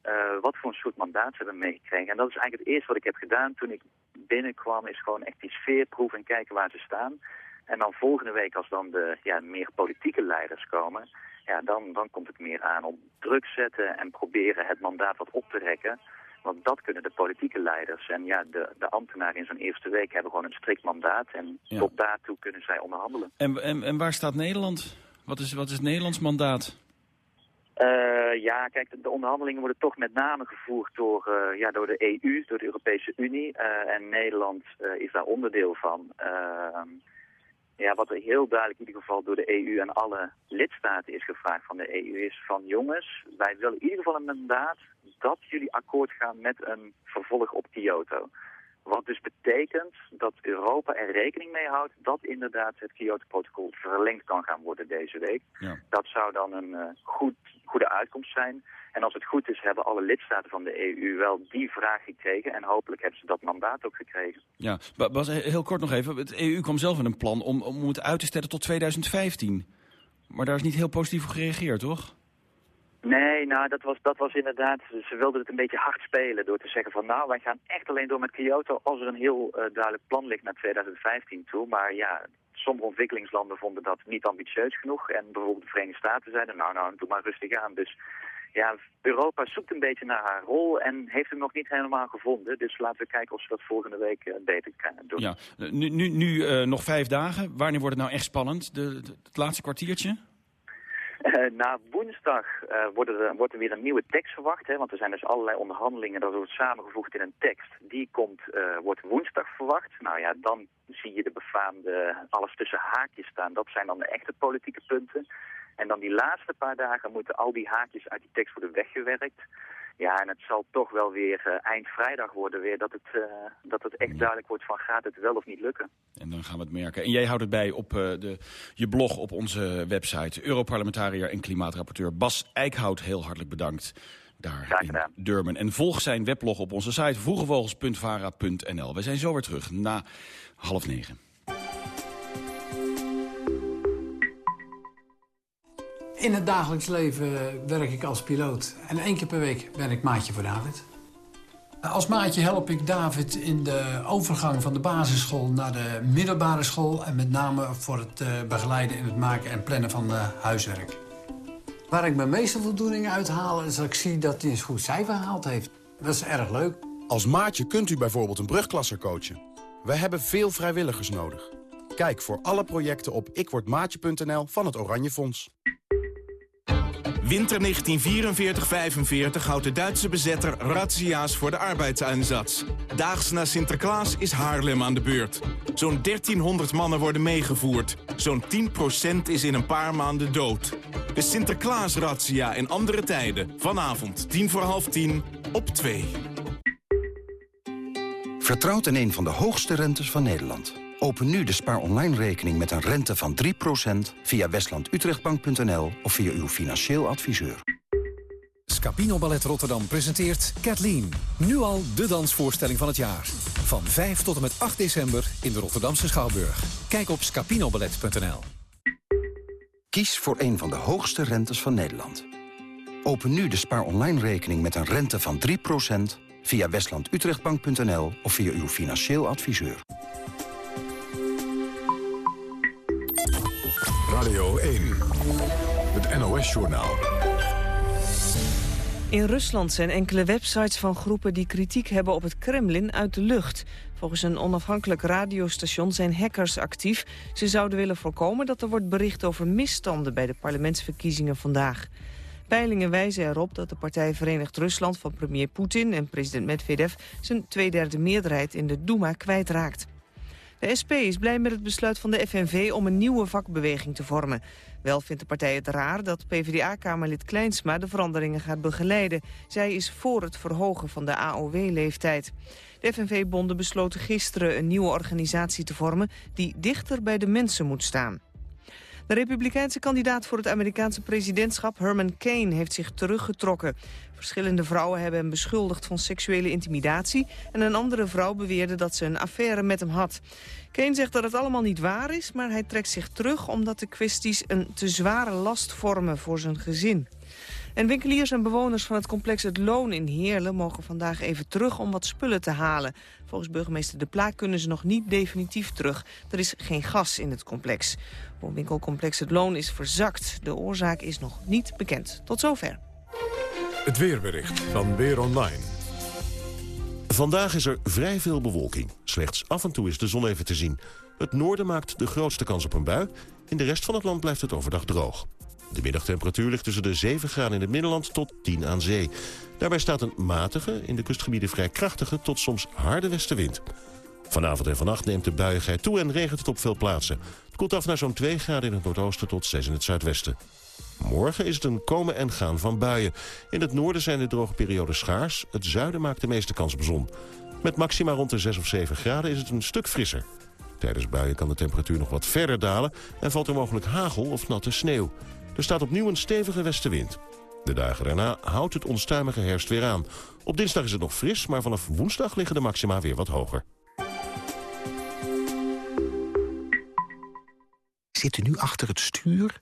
[SPEAKER 11] eh, wat voor een soort mandaat ze hebben meegekregen. En dat is eigenlijk het eerste wat ik heb gedaan toen ik binnenkwam, is gewoon echt die sfeer proeven en kijken waar ze staan. En dan volgende week, als dan de ja, meer politieke leiders komen, ja, dan, dan komt het meer aan op druk zetten en proberen het mandaat wat op te rekken. Want dat kunnen de politieke leiders. En ja, de, de ambtenaren in zo'n eerste week hebben gewoon een strikt mandaat. En
[SPEAKER 8] Ja.
[SPEAKER 11] tot daartoe kunnen zij onderhandelen.
[SPEAKER 8] En, en, en waar staat Nederland? Wat is, wat is het Nederlands mandaat?
[SPEAKER 11] Eh, ja, kijk, de, de onderhandelingen worden toch met name gevoerd door, eh, ja, door de EU, door de Europese Unie. Eh, en Nederland is daar onderdeel van. Ehm, ja, wat er heel duidelijk in ieder geval door de EU en alle lidstaten is gevraagd van de EU is van jongens, wij willen in ieder geval een mandaat dat jullie akkoord gaan met een vervolg op Kyoto. Wat dus betekent dat Europa er rekening mee houdt dat inderdaad het Kyoto-protocol verlengd kan gaan worden deze week.
[SPEAKER 8] Ja.
[SPEAKER 11] Dat zou dan een eh, goed, goede uitkomst zijn. En als het goed is, hebben alle lidstaten van de EU wel die vraag gekregen. En hopelijk hebben ze dat mandaat ook gekregen.
[SPEAKER 8] Ja, Ba- Bas, he- heel kort nog even. Het EU kwam zelf met een plan om, om het uit te stellen tot 2015. Maar daar is niet heel positief op gereageerd, toch?
[SPEAKER 11] Nee, nou, dat was, dat was inderdaad... Ze wilden het een beetje hard spelen door te zeggen van... nou, wij gaan echt alleen door met Kyoto als er een heel eh, duidelijk plan ligt naar 2015 toe. Maar ja, sommige ontwikkelingslanden vonden dat niet ambitieus genoeg. En bijvoorbeeld de Verenigde Staten zeiden... nou, nou, doe maar rustig aan. Dus ja, Europa zoekt een beetje naar haar rol en heeft hem nog niet helemaal gevonden. Dus laten we kijken of ze dat volgende week eh, beter doen.
[SPEAKER 8] Ja. Nu, nu, nu eh, nog vijf dagen. Wanneer wordt het nou echt spannend? De- het laatste kwartiertje?
[SPEAKER 11] Eh, na woensdag eh, wordt, er, wordt er weer een nieuwe tekst verwacht. Hè, want er zijn dus allerlei onderhandelingen. Dat wordt samengevoegd in een tekst. Die komt, eh, wordt woensdag verwacht. Nou ja, dan zie je de befaamde alles tussen haakjes staan. Dat zijn dan de echte politieke punten. En dan die laatste paar dagen moeten al die haakjes uit die tekst worden weggewerkt. Ja, en het zal toch wel weer eh, eind vrijdag worden weer dat het, eh, dat het echt duidelijk wordt van gaat het wel of niet lukken.
[SPEAKER 8] En dan gaan we het merken. En jij houdt het bij op eh, de, je blog op onze website. Europarlementariër en klimaatrapporteur Bas Eickhout, heel hartelijk bedankt. Daar in Durban. En volg zijn weblog op onze site vroegevogels.vara.nl. We zijn zo weer terug na half negen.
[SPEAKER 12] In het dagelijks leven werk ik als piloot. En één keer per week ben ik maatje voor David. Als maatje help ik David in de overgang van de basisschool naar de middelbare school. En met name voor het eh, begeleiden in het maken en plannen van eh, huiswerk. Waar ik mijn meeste voldoening uit haal is dat ik zie dat hij een goed cijfer gehaald heeft. Dat is erg leuk.
[SPEAKER 13] Als maatje kunt u bijvoorbeeld een brugklasser coachen. We hebben veel vrijwilligers nodig. Kijk voor alle projecten op ikwordmaatje.nl van het Oranje Fonds.
[SPEAKER 14] Winter 1944-45 houdt de Duitse bezetter razzia's voor de arbeidseinsatz. Daags na Sinterklaas is Haarlem aan de beurt. Zo'n 1300 mannen worden meegevoerd. Zo'n 10% is in een paar maanden dood. De Sinterklaas-razzia in andere tijden. Vanavond, tien voor half tien, op 2.
[SPEAKER 15] Vertrouwt in een van de hoogste rentes van Nederland. Open nu de Spaar Online rekening met een rente van 3% via westlandutrechtbank.nl of via uw financieel adviseur.
[SPEAKER 16] Scapino Ballet Rotterdam presenteert Kathleen. Nu al de dansvoorstelling van het jaar. Van 5 tot en met 8 december in de Rotterdamse Schouwburg. Kijk op scapinoballet.nl.
[SPEAKER 15] Kies voor een van de hoogste rentes van Nederland. Open nu de Spaar Online rekening met een rente van 3% via westlandutrechtbank.nl of via uw financieel adviseur.
[SPEAKER 17] Radio 1, het NOS-journaal.
[SPEAKER 1] In Rusland zijn enkele websites van groepen die kritiek hebben op het Kremlin uit de lucht. Volgens een onafhankelijk radiostation zijn hackers actief. Ze zouden willen voorkomen dat er wordt bericht over misstanden bij de parlementsverkiezingen vandaag. Peilingen wijzen erop dat de partij Verenigd Rusland van premier Poetin en president Medvedev zijn tweederde meerderheid in de Duma kwijtraakt. De SP is blij met het besluit van de FNV om een nieuwe vakbeweging te vormen. Wel vindt de partij het raar dat PvdA-kamerlid Kleinsma de veranderingen gaat begeleiden. Zij is voor het verhogen van de AOW-leeftijd. De FNV-bonden besloten gisteren een nieuwe organisatie te vormen... die dichter bij de mensen moet staan. De republikeinse kandidaat voor het Amerikaanse presidentschap Herman Cain heeft zich teruggetrokken. Verschillende vrouwen hebben hem beschuldigd van seksuele intimidatie... en een andere vrouw beweerde dat ze een affaire met hem had. Cain zegt dat het allemaal niet waar is, maar hij trekt zich terug... omdat de kwesties een te zware last vormen voor zijn gezin. En winkeliers en bewoners van het complex Het Loon in Heerlen... mogen vandaag even terug om wat spullen te halen. Volgens burgemeester De Plaak kunnen ze nog niet definitief terug. Er is geen gas in het complex. Woonwinkelcomplex Het Loon is verzakt. De oorzaak is nog niet bekend. Tot zover.
[SPEAKER 17] Het weerbericht van Weer Online.
[SPEAKER 18] Vandaag is er vrij veel bewolking. Slechts af en toe is de zon even te zien. Het noorden maakt de grootste kans op een bui. In de rest van het land blijft het overdag droog. De middagtemperatuur ligt tussen de 7 graden in het binnenland tot 10 aan zee. Daarbij staat een matige, in de kustgebieden vrij krachtige... tot soms harde westenwind. Vanavond en vannacht neemt de buiigheid toe en regent het op veel plaatsen. Het koelt af naar zo'n 2 graden in het noordoosten tot 6 in het zuidwesten. Morgen is het een komen en gaan van buien. In het noorden zijn de droge perioden schaars. Het zuiden maakt de meeste kans op zon. Met maxima rond de 6 of 7 graden is het een stuk frisser. Tijdens buien kan de temperatuur nog wat verder dalen... en valt er mogelijk hagel of natte sneeuw. Er staat opnieuw een stevige westenwind. De dagen daarna houdt het onstuimige herfst weer aan. Op dinsdag is het nog fris, maar vanaf woensdag liggen de maxima weer wat hoger.
[SPEAKER 19] Zit nu achter het stuur?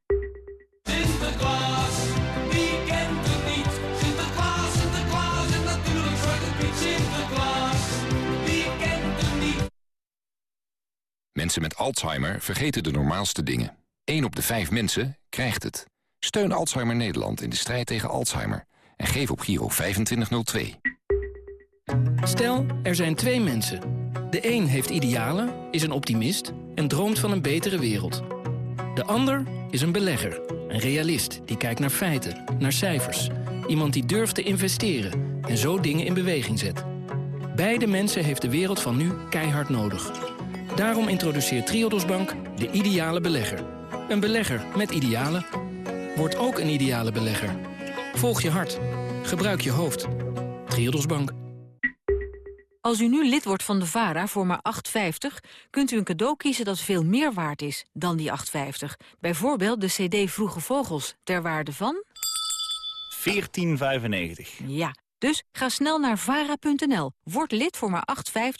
[SPEAKER 5] Mensen met Alzheimer vergeten de normaalste dingen. 1 op de 5 mensen krijgt het. Steun Alzheimer Nederland in de strijd tegen Alzheimer. En geef op Giro 2502.
[SPEAKER 20] Stel, er zijn twee mensen. De een heeft idealen, is een optimist en droomt van een betere wereld. De ander is een belegger, een realist die kijkt naar feiten, naar cijfers. Iemand die durft te investeren en zo dingen in beweging zet. Beide mensen heeft de wereld van nu keihard nodig. Daarom introduceert Triodos Bank de ideale belegger. Een belegger met idealen. Word ook een ideale belegger. Volg je hart. Gebruik je hoofd. Triodos Bank.
[SPEAKER 21] Als u nu lid wordt van de VARA voor maar 8,50... kunt u een cadeau kiezen dat veel meer waard is dan die 8,50. Bijvoorbeeld de cd Vroege Vogels, ter waarde van...
[SPEAKER 22] 14,95.
[SPEAKER 21] Ja, dus ga snel naar vara.nl, word lid voor maar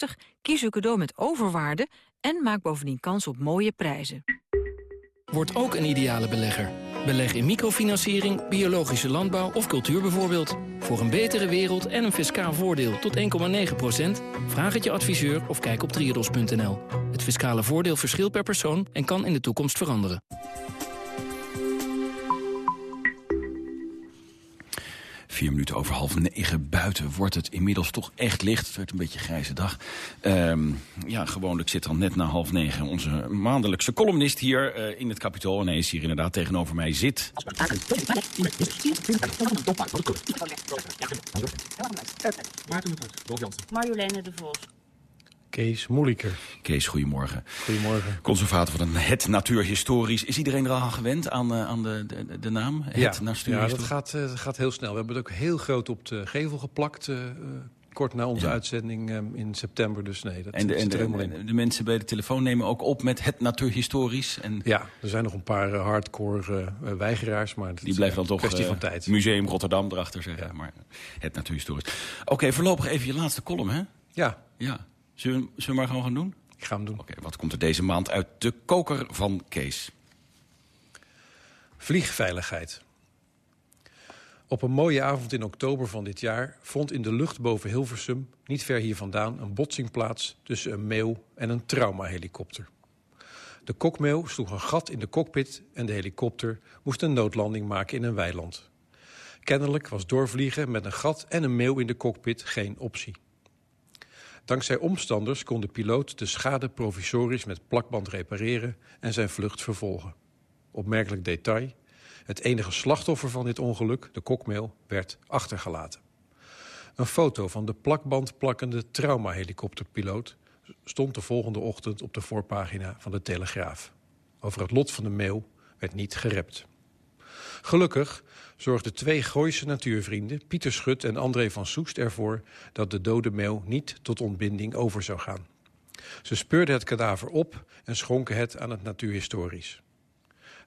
[SPEAKER 21] 8,50... kies uw cadeau met overwaarde en maak bovendien kans op mooie prijzen.
[SPEAKER 20] Word ook een ideale belegger. Beleg in microfinanciering, biologische landbouw of cultuur bijvoorbeeld. Voor een betere wereld en een fiscaal voordeel tot 1,9% Vraag het je adviseur of kijk op triodos.nl. Het fiscale voordeel verschilt per persoon en kan in de toekomst veranderen.
[SPEAKER 8] Vier minuten over half negen buiten wordt het inmiddels toch echt licht. Het werd een beetje grijze dag. Ehm, ja, gewoonlijk zit dan net na half negen onze maandelijkse columnist hier eh, in het kapitool. En hij is hier inderdaad tegenover mij zit.
[SPEAKER 23] Marjoleine de Vos.
[SPEAKER 8] Kees Moeliker. Kees, goedemorgen. Goedemorgen. Conservator van het Natuurhistorisch. Is iedereen er al aan gewend aan, eh, aan de, de, de naam? Het
[SPEAKER 24] Ja, ja dat gaat, eh, dat gaat heel snel. We hebben het ook heel groot op de gevel geplakt. eh, kort na onze
[SPEAKER 8] Ja.
[SPEAKER 24] uitzending in september. Dus nee, dat
[SPEAKER 8] En de, en de, en de mensen bij de telefoon nemen ook op met het Natuurhistorisch. En
[SPEAKER 24] Ja, er zijn nog een paar hardcore eh, weigeraars. Maar
[SPEAKER 8] die
[SPEAKER 24] een
[SPEAKER 8] dan toch
[SPEAKER 24] kwestie van tijd.
[SPEAKER 8] Museum Rotterdam erachter zeggen. Maar het Natuurhistorisch. Oké, voorlopig even je laatste column, hè?
[SPEAKER 24] Ja.
[SPEAKER 8] Ja. Zullen we, zullen we maar gewoon gaan doen?
[SPEAKER 24] Ik ga hem doen.
[SPEAKER 8] Oké, wat komt er deze maand uit de koker van Kees?
[SPEAKER 24] Vliegveiligheid. Op een mooie avond in oktober van dit jaar vond in de lucht boven Hilversum, niet ver hier vandaan, een botsing plaats tussen een meeuw en een traumahelikopter. De kokmeeuw sloeg een gat in de cockpit en de helikopter moest een noodlanding maken in een weiland. Kennelijk was doorvliegen met een gat en een meeuw in de cockpit geen optie. Dankzij omstanders kon de piloot de schade provisorisch met plakband repareren en zijn vlucht vervolgen. Opmerkelijk detail, het enige slachtoffer van dit ongeluk, de kokmeel, werd achtergelaten. Een foto van de plakband plakkende traumahelikopterpiloot stond de volgende ochtend op de voorpagina van de Telegraaf. Over het lot van de meeuw werd niet gerept. Gelukkig zorgden twee Gooise natuurvrienden, Pieter Schut en André van Soest, ervoor dat de dode meeuw niet tot ontbinding over zou gaan. Ze speurden het kadaver op en schonken het aan het natuurhistorisch.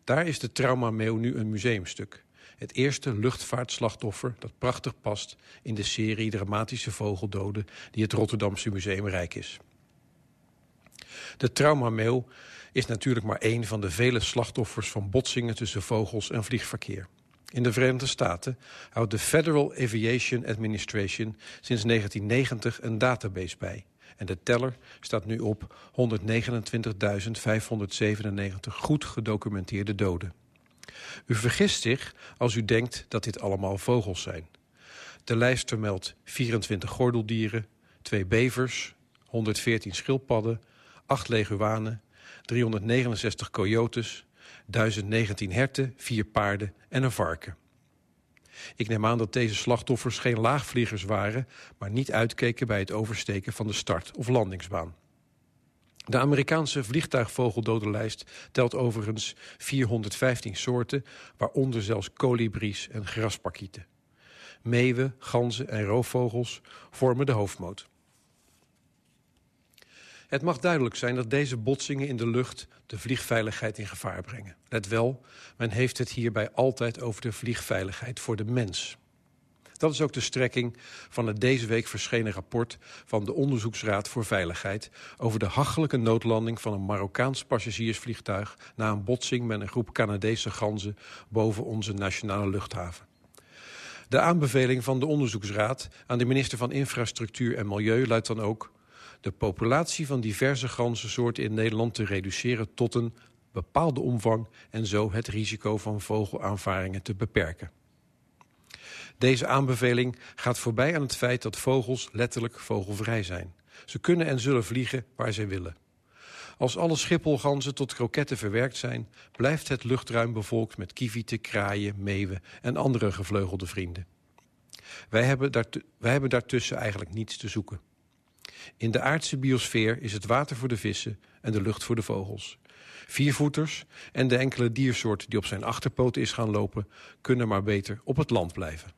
[SPEAKER 24] Daar is de traumameeuw nu een museumstuk. Het eerste luchtvaartslachtoffer dat prachtig past in de serie dramatische vogeldoden die het Rotterdamse Museum rijk is. De traumameeuw is natuurlijk maar één van de vele slachtoffers van botsingen tussen vogels en vliegverkeer. In de Verenigde Staten houdt de Federal Aviation Administration sinds 1990 een database bij. En de teller staat nu op 129.597 goed gedocumenteerde doden. U vergist zich als u denkt dat dit allemaal vogels zijn. De lijst vermeldt 24 gordeldieren, 2 bevers, 114 schildpadden, 8 leguanen, 369 coyotes, 1019 herten, 4 paarden en een varken. Ik neem aan dat deze slachtoffers geen laagvliegers waren... maar niet uitkeken bij het oversteken van de start- of landingsbaan. De Amerikaanse vliegtuigvogeldodenlijst telt overigens 415 soorten... waaronder zelfs kolibries en grasparkieten. Meeuwen, ganzen en roofvogels vormen de hoofdmoot. Het mag duidelijk zijn dat deze botsingen in de lucht de vliegveiligheid in gevaar brengen. Let wel, men heeft het hierbij altijd over de vliegveiligheid voor de mens. Dat is ook de strekking van het deze week verschenen rapport van de Onderzoeksraad voor Veiligheid over de hachelijke noodlanding van een Marokkaans passagiersvliegtuig na een botsing met een groep Canadese ganzen boven onze nationale luchthaven. De aanbeveling van de onderzoeksraad aan de minister van Infrastructuur en Milieu luidt dan ook de populatie van diverse ganzensoorten in Nederland te reduceren tot een bepaalde omvang en zo het risico van vogelaanvaringen te beperken. Deze aanbeveling gaat voorbij aan het feit dat vogels letterlijk vogelvrij zijn. Ze kunnen en zullen vliegen waar zij willen. Als alle schipholganzen tot kroketten verwerkt zijn... blijft het luchtruim bevolkt met kievieten, kraaien, meeuwen en andere gevleugelde vrienden. Wij hebben, daartussen eigenlijk niets te zoeken. In de aardse biosfeer is het water voor de vissen en de lucht voor de vogels. Viervoeters en de enkele diersoort die op zijn achterpoten is gaan lopen... kunnen maar beter op het land blijven.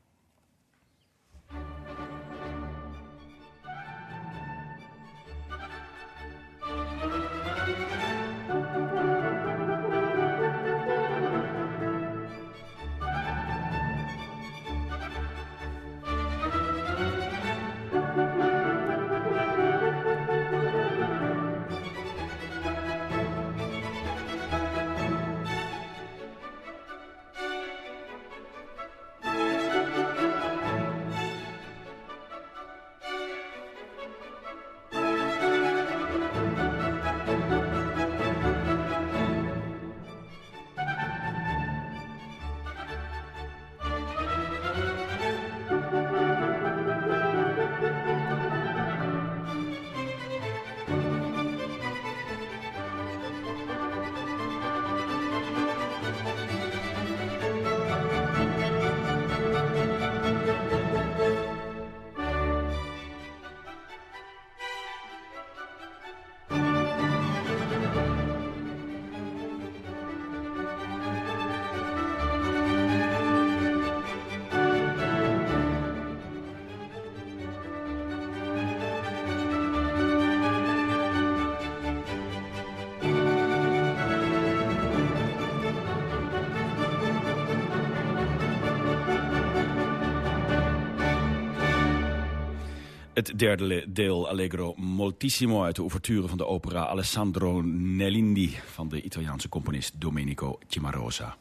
[SPEAKER 8] Het derde deel Allegro Moltissimo uit de ouverture van de opera Alessandro Nellindi van de Italiaanse componist Domenico Cimarosa.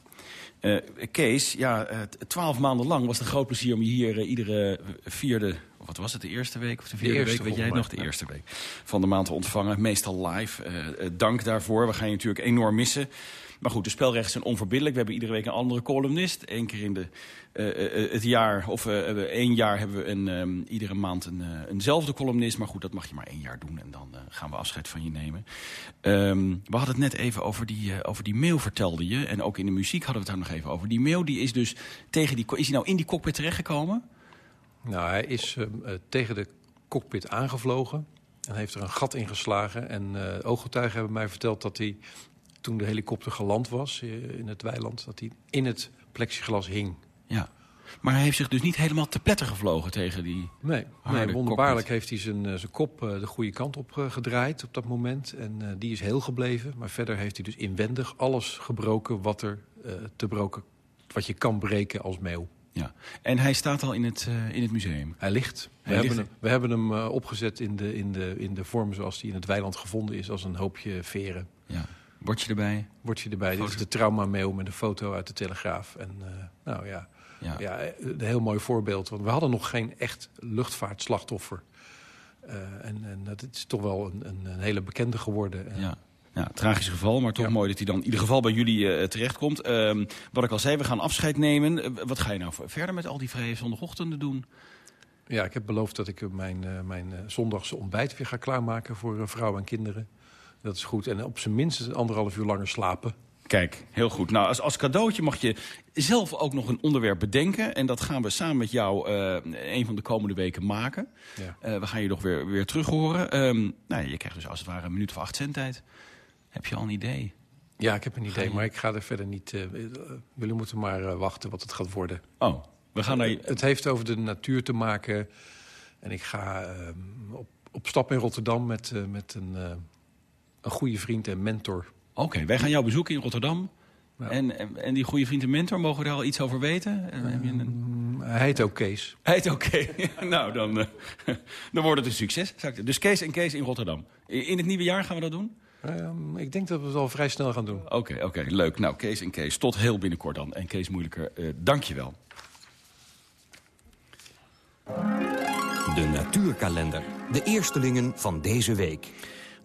[SPEAKER 8] Eh, Kees, ja, eh, twaalf maanden lang was het een groot plezier om je hier eh, iedere vierde, wat was het, de eerste week of de vierde
[SPEAKER 24] eerste,
[SPEAKER 8] week, weet jij het nog, de eerste week van de maand te ontvangen. Meestal live. Eh, eh, dank daarvoor. We gaan je natuurlijk enorm missen. Maar goed, de spelregels zijn onverbiddelijk. We hebben iedere week een andere columnist. Eén keer in de, eh, het jaar, of één jaar hebben we een, ehm, iedere maand een, eenzelfde columnist. Maar goed, dat mag je maar één jaar doen. En dan gaan we afscheid van je nemen. Ehm, we hadden het net even over die, over die mail, vertelde je. En ook in de muziek hadden we het daar nog even over. Die mail die is dus tegen die... Is hij nou in die cockpit terechtgekomen?
[SPEAKER 24] Nou, hij is ehm, eh, tegen de cockpit aangevlogen en heeft er een gat in geslagen. En eh ooggetuigen hebben mij verteld dat hij, toen de helikopter geland was eh, in het weiland... dat hij in het plexiglas hing.
[SPEAKER 8] Ja. Maar hij heeft zich dus niet helemaal te pletter gevlogen tegen die
[SPEAKER 24] Nee, nee wonderbaarlijk
[SPEAKER 8] cockpit.
[SPEAKER 24] heeft hij zijn, zijn kop de goede kant op gedraaid op dat moment. En die is heel gebleven. Maar verder heeft hij dus inwendig alles gebroken wat, er, te broken, wat je kan breken als meeuw.
[SPEAKER 8] Ja. En hij staat al in het, eh, in het museum?
[SPEAKER 24] Hij ligt. We,
[SPEAKER 8] Hij
[SPEAKER 24] hebben,
[SPEAKER 8] ligt-
[SPEAKER 24] hem, we hebben hem eh, opgezet in de, in, de, in de vorm zoals hij in het weiland gevonden is. Als een hoopje veren.
[SPEAKER 8] Ja. Word je erbij?
[SPEAKER 24] Word je erbij. Dit is de trauma-mail met een foto uit de Telegraaf. En eh, nou ja,
[SPEAKER 8] Ja.
[SPEAKER 24] ja. een heel mooi voorbeeld. Want we hadden nog geen echt luchtvaartslachtoffer. Eh, en, en dat is toch wel een, een, een hele bekende geworden. En-
[SPEAKER 8] Ja. Ja, tragisch geval, maar toch mooi dat hij dan in ieder geval bij jullie eh, terechtkomt. Ehm, wat ik al zei, we gaan afscheid nemen. Eh, wat ga je nou verder met al die vrije zondagochtenden doen?
[SPEAKER 24] Ja, ik heb beloofd dat ik eh, mijn, mijn zondagse ontbijt weer ga klaarmaken voor eh, vrouw en kinderen. Dat is goed. En op zijn minst anderhalf uur langer slapen.
[SPEAKER 8] Kijk, heel goed. Nou, als, als cadeautje mag je zelf ook nog een onderwerp bedenken. En dat gaan we samen met jou een van de komende weken maken.
[SPEAKER 24] Ja.
[SPEAKER 8] We gaan je nog weer, weer terug horen. Ehm, nou, je krijgt dus als het ware een minuut of acht zendtijd. Heb je al een idee?
[SPEAKER 24] Ja, ik heb een idee,
[SPEAKER 8] je-
[SPEAKER 24] maar ik ga er verder niet... eh, jullie moeten maar eh, wachten wat het gaat worden.
[SPEAKER 8] Oh, we gaan naar.
[SPEAKER 24] Het heeft over de natuur te maken. En ik ga eh, op, op stap in Rotterdam met, met een, een goede vriend en mentor.
[SPEAKER 8] Oké, wij gaan jou bezoeken in Rotterdam.
[SPEAKER 24] Ja.
[SPEAKER 8] En, en, die goede vriend en mentor, mogen we daar al iets over weten? Een...
[SPEAKER 24] Mm, Hij heet ook Kees.
[SPEAKER 8] Hij heet oké. nou, dan, dan wordt het een succes. Dus Kees en Kees in Rotterdam. In het nieuwe jaar gaan we dat doen?
[SPEAKER 24] Ehm, ik denk dat we het al vrij snel gaan doen.
[SPEAKER 8] Oké, oké, leuk. Nou, Kees en Kees, tot heel binnenkort dan. En Kees Moeilijker, eh dank je wel.
[SPEAKER 23] De natuurkalender. De eerstelingen van deze week.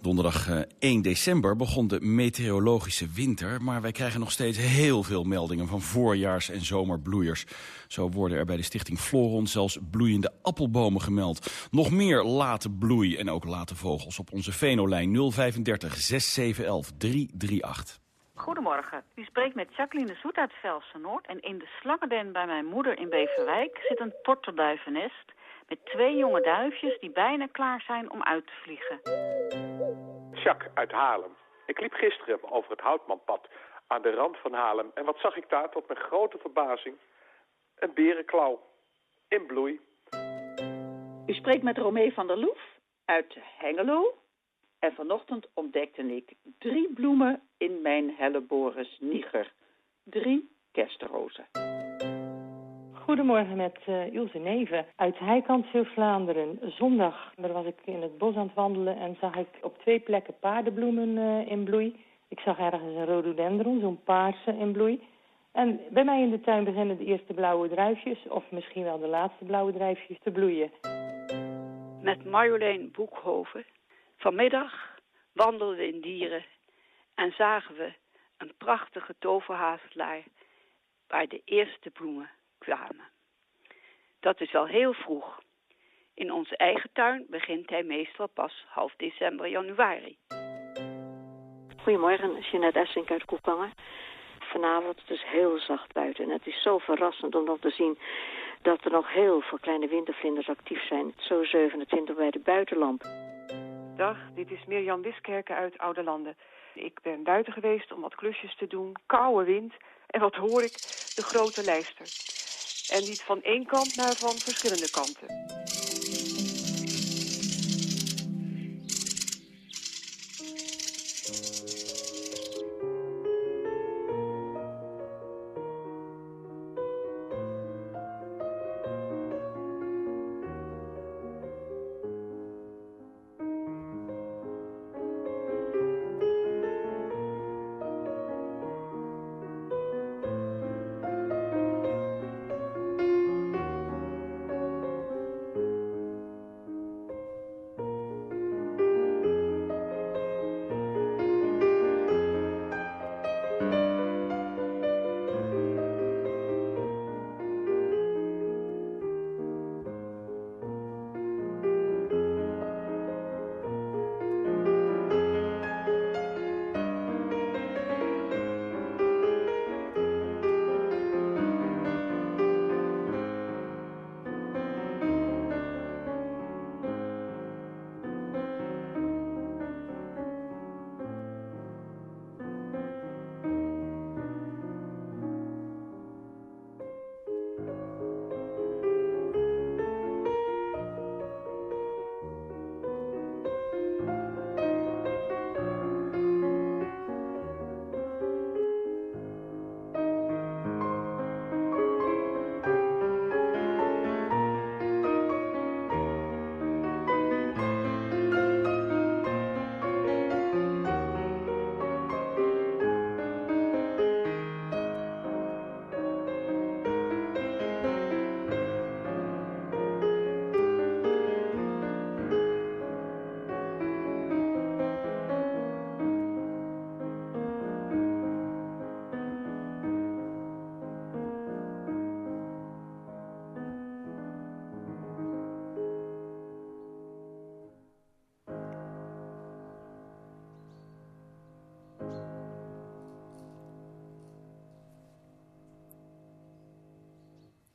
[SPEAKER 8] Donderdag eh, 1 december begon de meteorologische winter... maar wij krijgen nog steeds heel veel meldingen van voorjaars- en zomerbloeiers. Zo worden er bij de stichting Floron zelfs bloeiende appelbomen gemeld. Nog meer late bloei en ook late vogels op onze Venolijn 035 6711 338.
[SPEAKER 25] Goedemorgen. U spreekt met Jacqueline Zoet uit Velsen-Noord. En in de slangenden bij mijn moeder in Beverwijk zit een tortelduivennest... met twee jonge duifjes die bijna klaar zijn om uit te vliegen.
[SPEAKER 26] Jacques uit Haarlem. Ik liep gisteren over het Houtmanpad aan de rand van Haarlem. En wat zag ik daar tot mijn grote verbazing? Een berenklauw. In bloei.
[SPEAKER 27] U spreekt met Romee van der Loef uit Hengelo. En vanochtend ontdekte ik drie bloemen in mijn Helleboris niger. Drie kerstrozen.
[SPEAKER 22] Goedemorgen met eh Ilse Neven uit Heikant Zeeuws-Vlaanderen. Zondag was ik in het bos aan het wandelen en zag ik op twee plekken paardenbloemen eh, in bloei. Ik zag ergens een rhododendron, zo'n paarse in bloei. En bij mij in de tuin beginnen de eerste blauwe druifjes, of misschien wel de laatste blauwe druifjes, te bloeien.
[SPEAKER 28] met Marjolein Boekhoven. Vanmiddag wandelden we in Dieren en zagen we een prachtige toverhazelaar waar de eerste bloemen kwamen. Dat is wel heel vroeg. In onze eigen tuin begint hij meestal pas half december, januari.
[SPEAKER 29] Goedemorgen, Jeanette Essink uit Koekangen. Vanavond het is heel zacht buiten en het is zo verrassend om dan te zien dat er nog heel veel kleine wintervlinders actief zijn. Zo 27 bij de buitenlamp.
[SPEAKER 30] Dag, dit is Mirjam Wiskerken uit Oude Landen. Ik ben buiten geweest om wat klusjes te doen, koude wind. En wat hoor ik? De grote lijster. En niet van één kant, maar van verschillende kanten.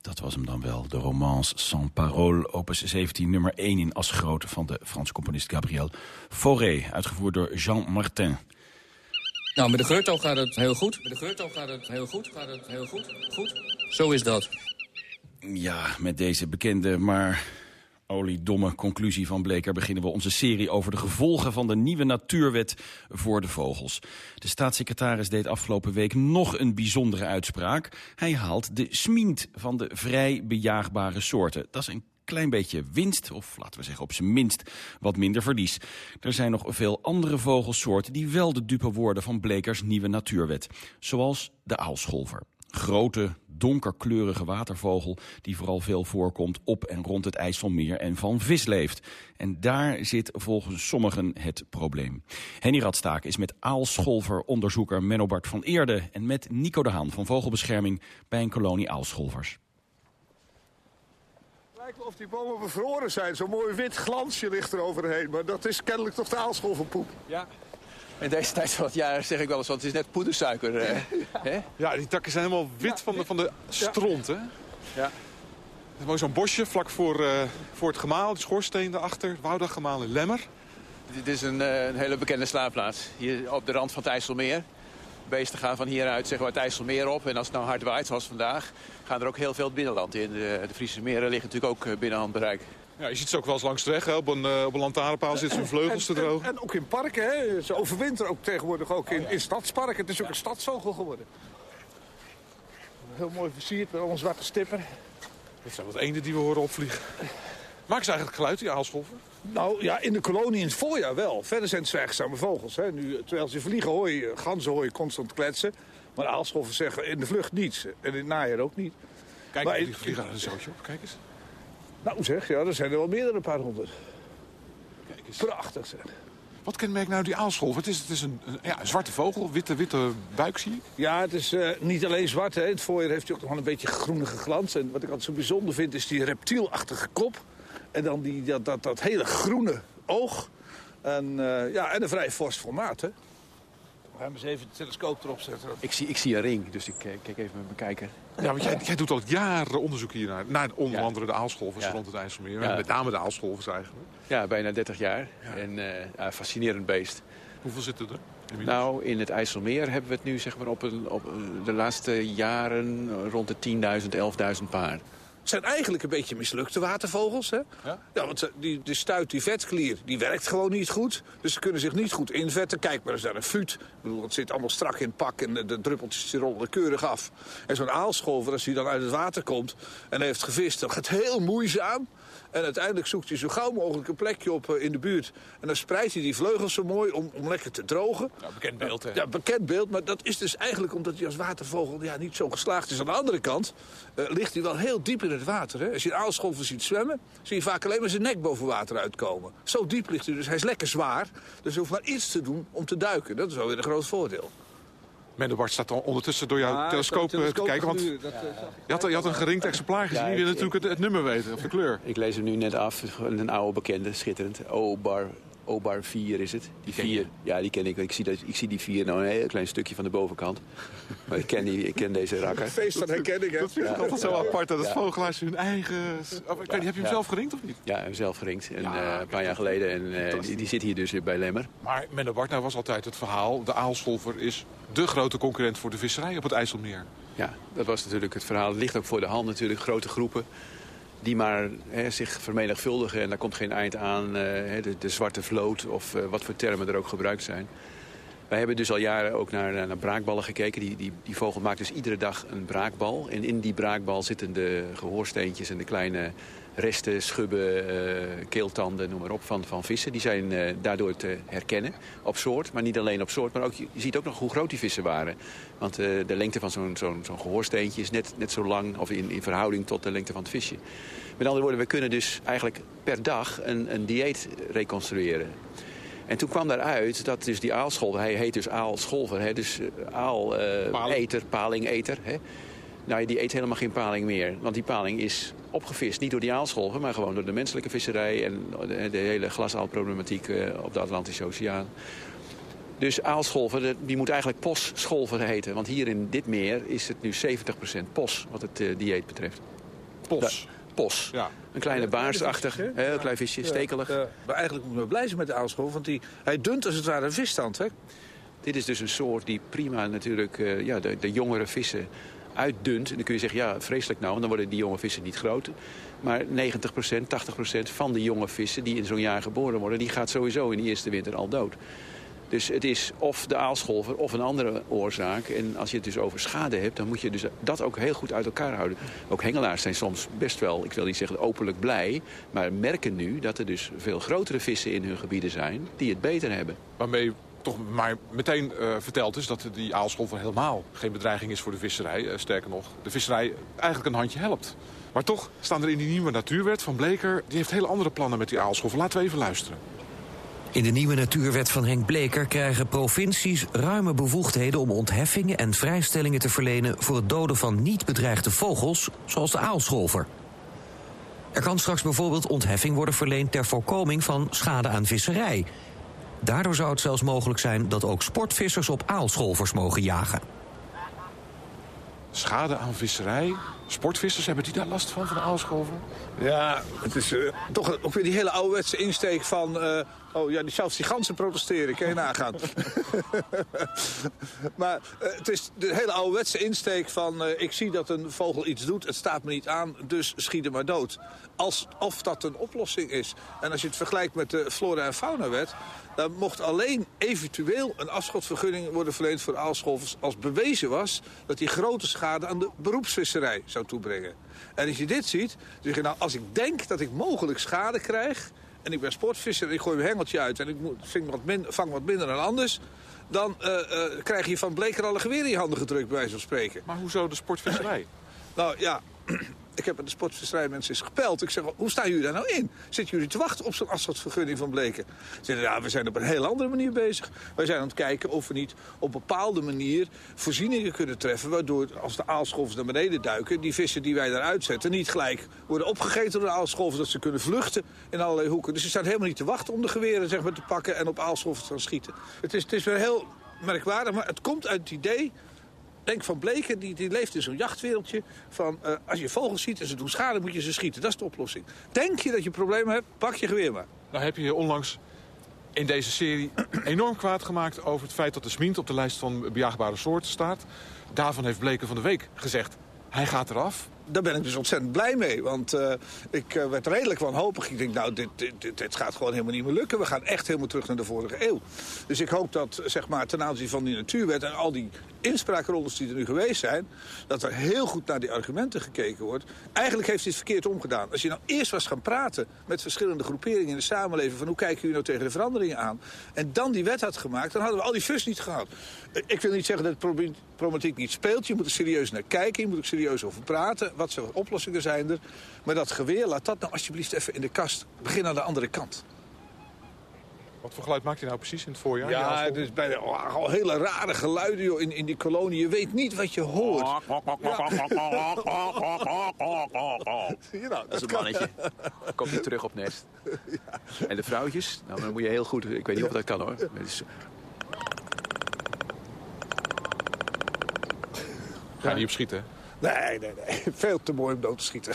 [SPEAKER 8] Dat was hem dan wel, de romance Sans Parole, opus 17, nummer 1 in Asgroot... van de Franse componist Gabriel Fauré, uitgevoerd door Jean Martin.
[SPEAKER 31] Nou, met de geurtouw gaat het heel goed. Met de geurtouw gaat het heel goed. Gaat het heel goed. Goed. Zo is dat.
[SPEAKER 8] Ja, met deze bekende, maar oliedomme conclusie van Bleker... beginnen we onze serie over de gevolgen van de nieuwe natuurwet voor de vogels. De staatssecretaris deed afgelopen week nog een bijzondere uitspraak. Hij haalt de smient van de vrij bejaagbare soorten. Dat is een klein beetje winst, of laten we zeggen op zijn minst wat minder verlies. Er zijn nog veel andere vogelsoorten die wel de dupe worden van Blekers nieuwe natuurwet. Zoals de aalscholver. Grote, donkerkleurige watervogel die vooral veel voorkomt op en rond het IJsselmeer en van vis leeft. En daar zit volgens sommigen het probleem. Henny Radstaak is met aalscholveronderzoeker Menno Bart van Eerde en met Nico de Haan van Vogelbescherming bij een kolonie aalscholvers.
[SPEAKER 32] lijkt wel of die bomen bevroren zijn. Zo'n mooi wit glansje ligt er overheen. Maar dat is kennelijk toch de aalscholverpoep.
[SPEAKER 33] Ja. In deze tijd van het jaar zeg ik wel eens, want het is net poedersuiker. eh, hè?
[SPEAKER 34] Ja, die takken zijn helemaal wit van de, van de stront, hè?
[SPEAKER 33] Ja.
[SPEAKER 34] Er is mooi zo'n bosje vlak voor, eh, voor het gemaal, de schoorsteen daarachter. Woudagemaal in Lemmer.
[SPEAKER 33] Dit is een, eh, een hele bekende slaapplaats. Hier op de rand van het IJsselmeer. Beesten gaan van hieruit zeg maar, het IJsselmeer op. En als het nou hard waait, zoals vandaag, gaan er ook heel veel het binnenland in. De, de Friese meren liggen natuurlijk ook binnen handbereik.
[SPEAKER 34] Ja, je ziet ze ook wel eens langs de weg. Hè? Op, een, eh, op een lantaarnpaal zitten hun vleugels te
[SPEAKER 32] En-
[SPEAKER 34] drogen.
[SPEAKER 32] En, ook in parken, hè. Ze overwinteren ook tegenwoordig ook in, in stadsparken. Het is ook een stadsvogel geworden. Heel mooi versierd met allemaal zwarte stippen.
[SPEAKER 34] Dat zijn wat eenden die we horen opvliegen. Maken ze eigenlijk geluid, die aalscholven?
[SPEAKER 32] Nou ja, in de kolonie in het voorjaar wel. Verder zijn het zwijgzame vogels. Hè. Nu, terwijl ze vliegen hoor je, ganzen hoor je constant kletsen. Maar aalschoffen zeggen in de vlucht niets. En in het najaar ook niet.
[SPEAKER 34] Kijk,
[SPEAKER 32] Maar
[SPEAKER 34] die vliegen aan een zootje op. Kijk eens.
[SPEAKER 32] Nou zeg, ja, er zijn er wel meer dan een paar honderd. Prachtig zeg.
[SPEAKER 34] Wat kenmerkt nou die aalscholver? Het is, het is een, een- ja, een zwarte vogel, witte, witte buik zie ik.
[SPEAKER 32] Ja, het is eh, niet alleen zwart. Hè. Het voorjaar heeft hij ook nog wel een beetje groenige glans. En wat ik altijd zo bijzonder vind, is die reptielachtige kop. En dan die, dat, dat, dat hele groene oog. En, eh, ja, en een vrij fors formaat, hè. We gaan eens even de telescoop erop zetten.
[SPEAKER 33] Ik zie, ik zie een ring, dus ik eh, kijk even met mijn kijker.
[SPEAKER 34] Ja, want jij, jij doet al jaren onderzoek hier naar. Naar onder
[SPEAKER 33] Ja.
[SPEAKER 34] andere de aalscholvers
[SPEAKER 33] Ja.
[SPEAKER 34] rond het IJsselmeer.
[SPEAKER 33] Ja.
[SPEAKER 34] Met name de aalscholvers eigenlijk.
[SPEAKER 33] Ja, bijna 30 jaar. En eh, ja, fascinerend beest.
[SPEAKER 34] Hoeveel zitten er?
[SPEAKER 33] Nou, in het IJsselmeer hebben we het nu zeg maar, op, een, op eh, de laatste jaren rond de 10.000, 11.000 paar.
[SPEAKER 32] Het zijn eigenlijk een beetje mislukte watervogels, hè?
[SPEAKER 33] Ja?
[SPEAKER 32] want ze- die, de stuit, die vetklier, die werkt gewoon niet goed. Dus ze kunnen zich niet goed invetten. Kijk maar eens naar een fuut. Ik bedoel, het zit allemaal strak in het pak en de, de druppeltjes die rollen er keurig af. En zo'n aalscholver, als hij dan uit het water komt en heeft gevist... dan gaat heel moeizaam. En uiteindelijk zoekt hij zo gauw mogelijk een plekje op eh, in de buurt. En dan spreidt hij die vleugels zo mooi om, om lekker te drogen.
[SPEAKER 34] Ja, bekend beeld, hè?
[SPEAKER 32] Ja, bekend beeld. Maar dat is dus eigenlijk omdat hij als watervogel ja, niet zo geslaagd is. Aan de andere kant eh, ligt hij wel heel diep in het water. Hè. Als je een aalscholver ziet zwemmen, zie je vaak alleen maar zijn nek boven water uitkomen. Zo diep ligt hij dus. Hij is lekker zwaar. Dus je hoeft maar iets te doen om te duiken. Dat is wel weer een groot voordeel.
[SPEAKER 34] Menno Bart staat al ondertussen door jouw
[SPEAKER 32] Ah,
[SPEAKER 34] telescoop eh, te kijken. Want
[SPEAKER 32] dat, eh,
[SPEAKER 34] je had, je had een geringd exemplaar gezien.
[SPEAKER 33] Ja,
[SPEAKER 34] je wil
[SPEAKER 33] ik-
[SPEAKER 34] natuurlijk het, het nummer weten, of de kleur.
[SPEAKER 33] Ik lees hem nu net af. Een oude bekende, schitterend. O-bar, O-bar 4 is het. Die 4, ja, die ken ik. Ik zie, dat, ik zie die 4 nou een heel klein stukje van de bovenkant. Maar ik ken, die, ik ken deze rakker.
[SPEAKER 32] Feest van herkenning, hè?
[SPEAKER 34] Dat vind ik altijd zo apart, dat het
[SPEAKER 33] Ja.
[SPEAKER 34] vogelaars hun eigen... Of, ik weet niet, heb je hem
[SPEAKER 33] Ja.
[SPEAKER 34] zelf geringd of niet?
[SPEAKER 33] Ja, hem zelf geringd. En,
[SPEAKER 34] Ja,
[SPEAKER 33] eh, een paar jaar geleden. En eh, die, die zit hier dus bij Lemmer.
[SPEAKER 34] Maar Menno Bart, nou was altijd het verhaal... de aalscholver is de grote concurrent voor de visserij op het IJsselmeer.
[SPEAKER 33] Ja, dat was natuurlijk het verhaal. Het ligt ook voor de hand natuurlijk. Grote groepen die maar hè, zich vermenigvuldigen. En daar komt geen eind aan. eh, de, de zwarte vloot of eh, wat voor termen er ook gebruikt zijn. Wij hebben dus al jaren ook naar, naar braakballen gekeken. Die, die, die vogel maakt dus iedere dag een braakbal. En in die braakbal zitten de gehoorsteentjes en de kleine resten, schubben, eh, keeltanden, noem maar op, van, van vissen. Die zijn eh, daardoor te herkennen op soort. Maar niet alleen op soort, maar ook, je ziet ook nog hoe groot die vissen waren. Want eh, de lengte van zo'n zo'n zo'n gehoorsteentje is net, net zo lang... of in, in verhouding tot de lengte van het visje. Met andere woorden, we kunnen dus eigenlijk per dag een, een dieet reconstrueren. En toen kwam daaruit dat dus die aalscholver, hij heet dus aalscholver, hè, dus aal-eter, palingeter. Hè. Nou, die eet helemaal geen paling meer. Want die paling is opgevist, niet door die aalscholver, maar gewoon door de menselijke visserij en de, hele glasaalproblematiek eh, op de Atlantische Oceaan. Dus aalscholver, de- die moet eigenlijk posscholver heten. Want hier in dit meer is het nu 70% pos, wat het eh, dieet betreft.
[SPEAKER 32] Pos.
[SPEAKER 33] Pos.
[SPEAKER 32] Ja.
[SPEAKER 33] Een kleine baarsachtig, heel klein visje, stekelig.
[SPEAKER 32] Ja, maar eigenlijk moet ik blij zijn met de aalscholver, want die, hij dunt als het ware een visstand. Hè?
[SPEAKER 33] Dit is dus een soort die prima natuurlijk eh, ja, de, de jongere vissen uitdunt. En dan kun je zeggen, ja, vreselijk nou, want dan worden die jonge vissen niet groter. Maar 90%, 80% van de jonge vissen die in zo'n jaar geboren worden... die gaat sowieso in de eerste winter al dood. Dus het is of de aalscholver of een andere oorzaak. En als je het dus over schade hebt, dan moet je dus dat ook heel goed uit elkaar houden. Ook hengelaars zijn soms best wel, ik wil niet zeggen openlijk blij... maar merken nu dat er dus veel grotere vissen in hun gebieden zijn... die het beter hebben.
[SPEAKER 34] Waarmee toch maar meteen eh, verteld is dat die aalscholver helemaal geen bedreiging is voor de visserij. Eh, sterker nog, de visserij eigenlijk een handje helpt. Maar toch staan er in die nieuwe natuurwet van Bleker... die heeft hele andere plannen met die aalscholver. Laten we even luisteren.
[SPEAKER 23] In de nieuwe natuurwet van Henk Bleker krijgen provincies ruime bevoegdheden om ontheffingen en vrijstellingen te verlenen voor het doden van niet bedreigde vogels, zoals de aalscholver. Er kan straks bijvoorbeeld ontheffing worden verleend ter voorkoming van schade aan visserij. Daardoor zou het zelfs mogelijk zijn dat ook sportvissers op aalscholvers mogen jagen.
[SPEAKER 34] Schade aan visserij. Sportvissers, hebben die daar last van, van de aalscholver?
[SPEAKER 32] Ja, het is eh, toch ook weer die hele ouderwetse insteek van... eh, oh ja, die, zelfs die ganzen protesteren, kan je nagaan. maar eh, het is de hele ouderwetse insteek van... eh, ik zie dat een vogel iets doet, het staat me niet aan, dus schiet hem maar dood. Alsof dat een oplossing is. En als je het vergelijkt met de flora- en faunawet... dan mocht alleen eventueel een afschotvergunning worden verleend voor aalscholvers... als bewezen was dat die grote schade aan de beroepsvisserij zou toebrengen. En als je dit ziet, dan zeg je nou, als ik denk dat ik mogelijk schade krijg... en ik ben sportvisser en ik gooi mijn hengeltje uit... en ik ving wat min, vang wat minder dan anders... dan eh, eh, krijg je van Bleker al een geweer in je handen gedrukt, bij wijze van spreken.
[SPEAKER 34] Maar hoezo de sportvisserij?
[SPEAKER 32] nou ja, ik heb met de sportvisserij mensen eens gepeld. Ik zeg, hoe staan jullie daar nou in? Zitten jullie te wachten op zo'n afschotvergunning van Bleken? Ze zeggen, ja, we zijn op een heel andere manier bezig. Wij zijn aan het kijken of we niet op een bepaalde manier voorzieningen kunnen treffen... waardoor als de aalscholvers naar beneden duiken... die vissen die wij daar uitzetten niet gelijk worden opgegeten door de aalscholvers... dat ze kunnen vluchten in allerlei hoeken. Dus ze staan helemaal niet te wachten om de geweren zeg maar, te pakken... en op aalscholvers te gaan schieten. Het is, het is weer heel merkwaardig, maar het komt uit het idee Denk van Bleken, die, die leeft in zo'n jachtwereldje. Van eh, als je vogels ziet en ze doen schade, moet je ze schieten. Dat is de oplossing. Denk je dat je problemen hebt, pak je geweer maar.
[SPEAKER 34] Nou heb je onlangs in deze serie enorm kwaad gemaakt over het feit dat de smint op de lijst van bejaagbare soorten staat. Daarvan heeft Bleken van de Week gezegd, hij gaat eraf.
[SPEAKER 32] Daar ben ik dus ontzettend blij mee. Want eh, ik eh, werd redelijk wanhopig. Ik denk, nou, dit, dit, dit, dit gaat gewoon helemaal niet meer lukken. We gaan echt helemaal terug naar de vorige eeuw. Dus ik hoop dat, zeg maar, ten aanzien van die natuurwet... en al die inspraakrondes die er nu geweest zijn... dat er heel goed naar die argumenten gekeken wordt. Eigenlijk heeft hij het verkeerd omgedaan. Als je nou eerst was gaan praten met verschillende groeperingen in de samenleving... van hoe kijken jullie nou tegen de veranderingen aan... en dan die wet had gemaakt, dan hadden we al die fus niet gehad. Eh, Ik wil niet zeggen dat de problematiek niet speelt. Je moet er serieus naar kijken, je moet er serieus over praten. Wat voor oplossingen zijn er? Maar dat geweer, laat dat nou alsjeblieft even in de kast. Begin aan de andere kant.
[SPEAKER 34] Wat voor geluid maakt hij nou precies in het voorjaar?
[SPEAKER 32] Ja, het is bij de, oh, al hele rare geluiden joh, in, in die kolonie. Je weet niet wat je hoort. Ja, nou,
[SPEAKER 33] Dat is een mannetje. Komt hij terug op nest. En de vrouwtjes, nou, dan moet je heel goed... Ik weet niet of dat kan hoor.
[SPEAKER 34] Ga je niet op schieten?
[SPEAKER 32] Nee, nee, nee. Veel te mooi om dood te schieten.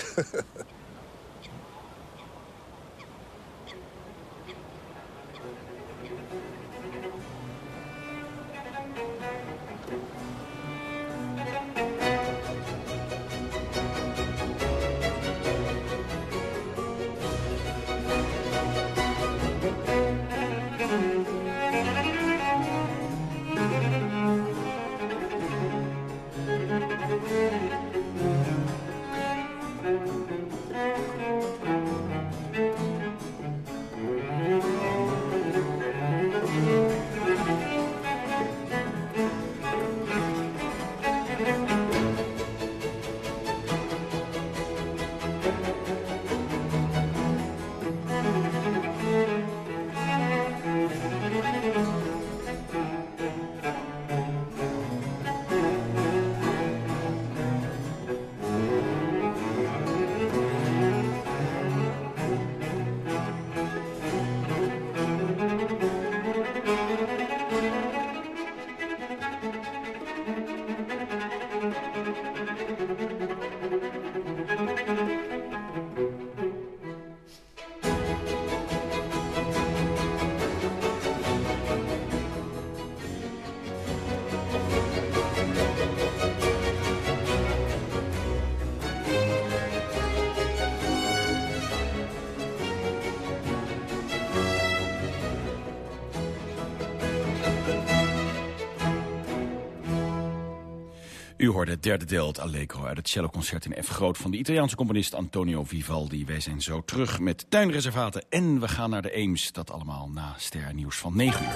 [SPEAKER 8] Hoorde het derde deel, het Allegro, uit het celloconcert in F groot van de Italiaanse componist Antonio Vivaldi. Wij zijn zo terug met tuinreservaten en we gaan naar de Eems. Dat allemaal na Ster Nieuws van 9 uur.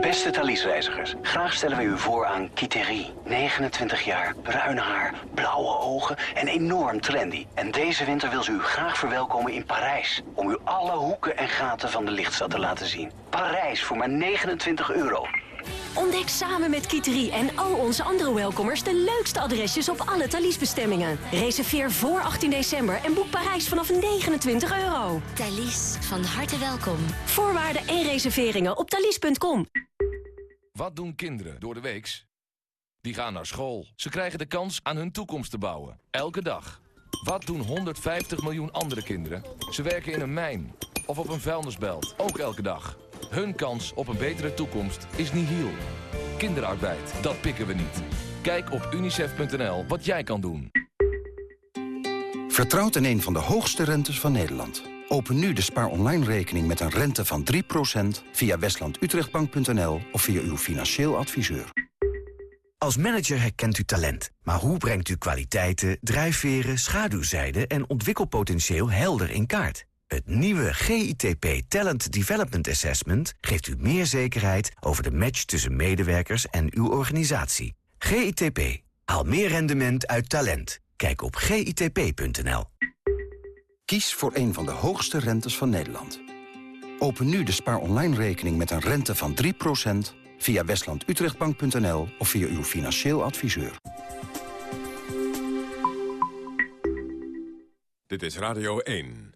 [SPEAKER 35] Beste Thalys-reizigers, graag stellen wij u voor aan Kiteri. 29 jaar, bruin haar, blauwe ogen en enorm trendy. En deze winter wil ze u graag verwelkomen in Parijs. Om u alle hoeken en gaten van de lichtstad te laten zien. Parijs voor maar 29 euro.
[SPEAKER 36] Ontdek samen met Kiteri en al onze andere welkomers de leukste adresjes op alle Thalys-bestemmingen. Reserveer voor 18 december en boek Parijs vanaf 29 euro.
[SPEAKER 37] Thalys, van harte welkom.
[SPEAKER 36] Voorwaarden en reserveringen op thalys.com.
[SPEAKER 38] Wat doen kinderen door de weeks? Die gaan naar school. Ze krijgen de kans aan hun toekomst te bouwen. Elke dag. Wat doen 150 miljoen andere kinderen? Ze werken in een mijn of op een vuilnisbelt. Ook elke dag. Hun kans op een betere toekomst is nihil. Kinderarbeid, dat pikken we niet. Kijk op unicef.nl wat jij kan doen.
[SPEAKER 39] Vertrouwt in een van de hoogste rentes van Nederland. Open nu de spaar online rekening met een rente van 3% via westlandutrechtbank.nl of via uw financieel adviseur.
[SPEAKER 40] Als manager herkent u talent, maar hoe brengt u kwaliteiten, drijfveren, schaduwzijden en ontwikkelpotentieel helder in kaart? Het nieuwe GITP Talent Development Assessment geeft u meer zekerheid over de match tussen medewerkers en uw organisatie. GITP. Haal meer rendement uit talent. Kijk op gitp.nl.
[SPEAKER 39] Kies voor een van de hoogste rentes van Nederland. Open nu de spaar online rekening met een rente van 3% via westlandutrechtbank.nl of via uw financieel adviseur.
[SPEAKER 41] Dit is Radio 1.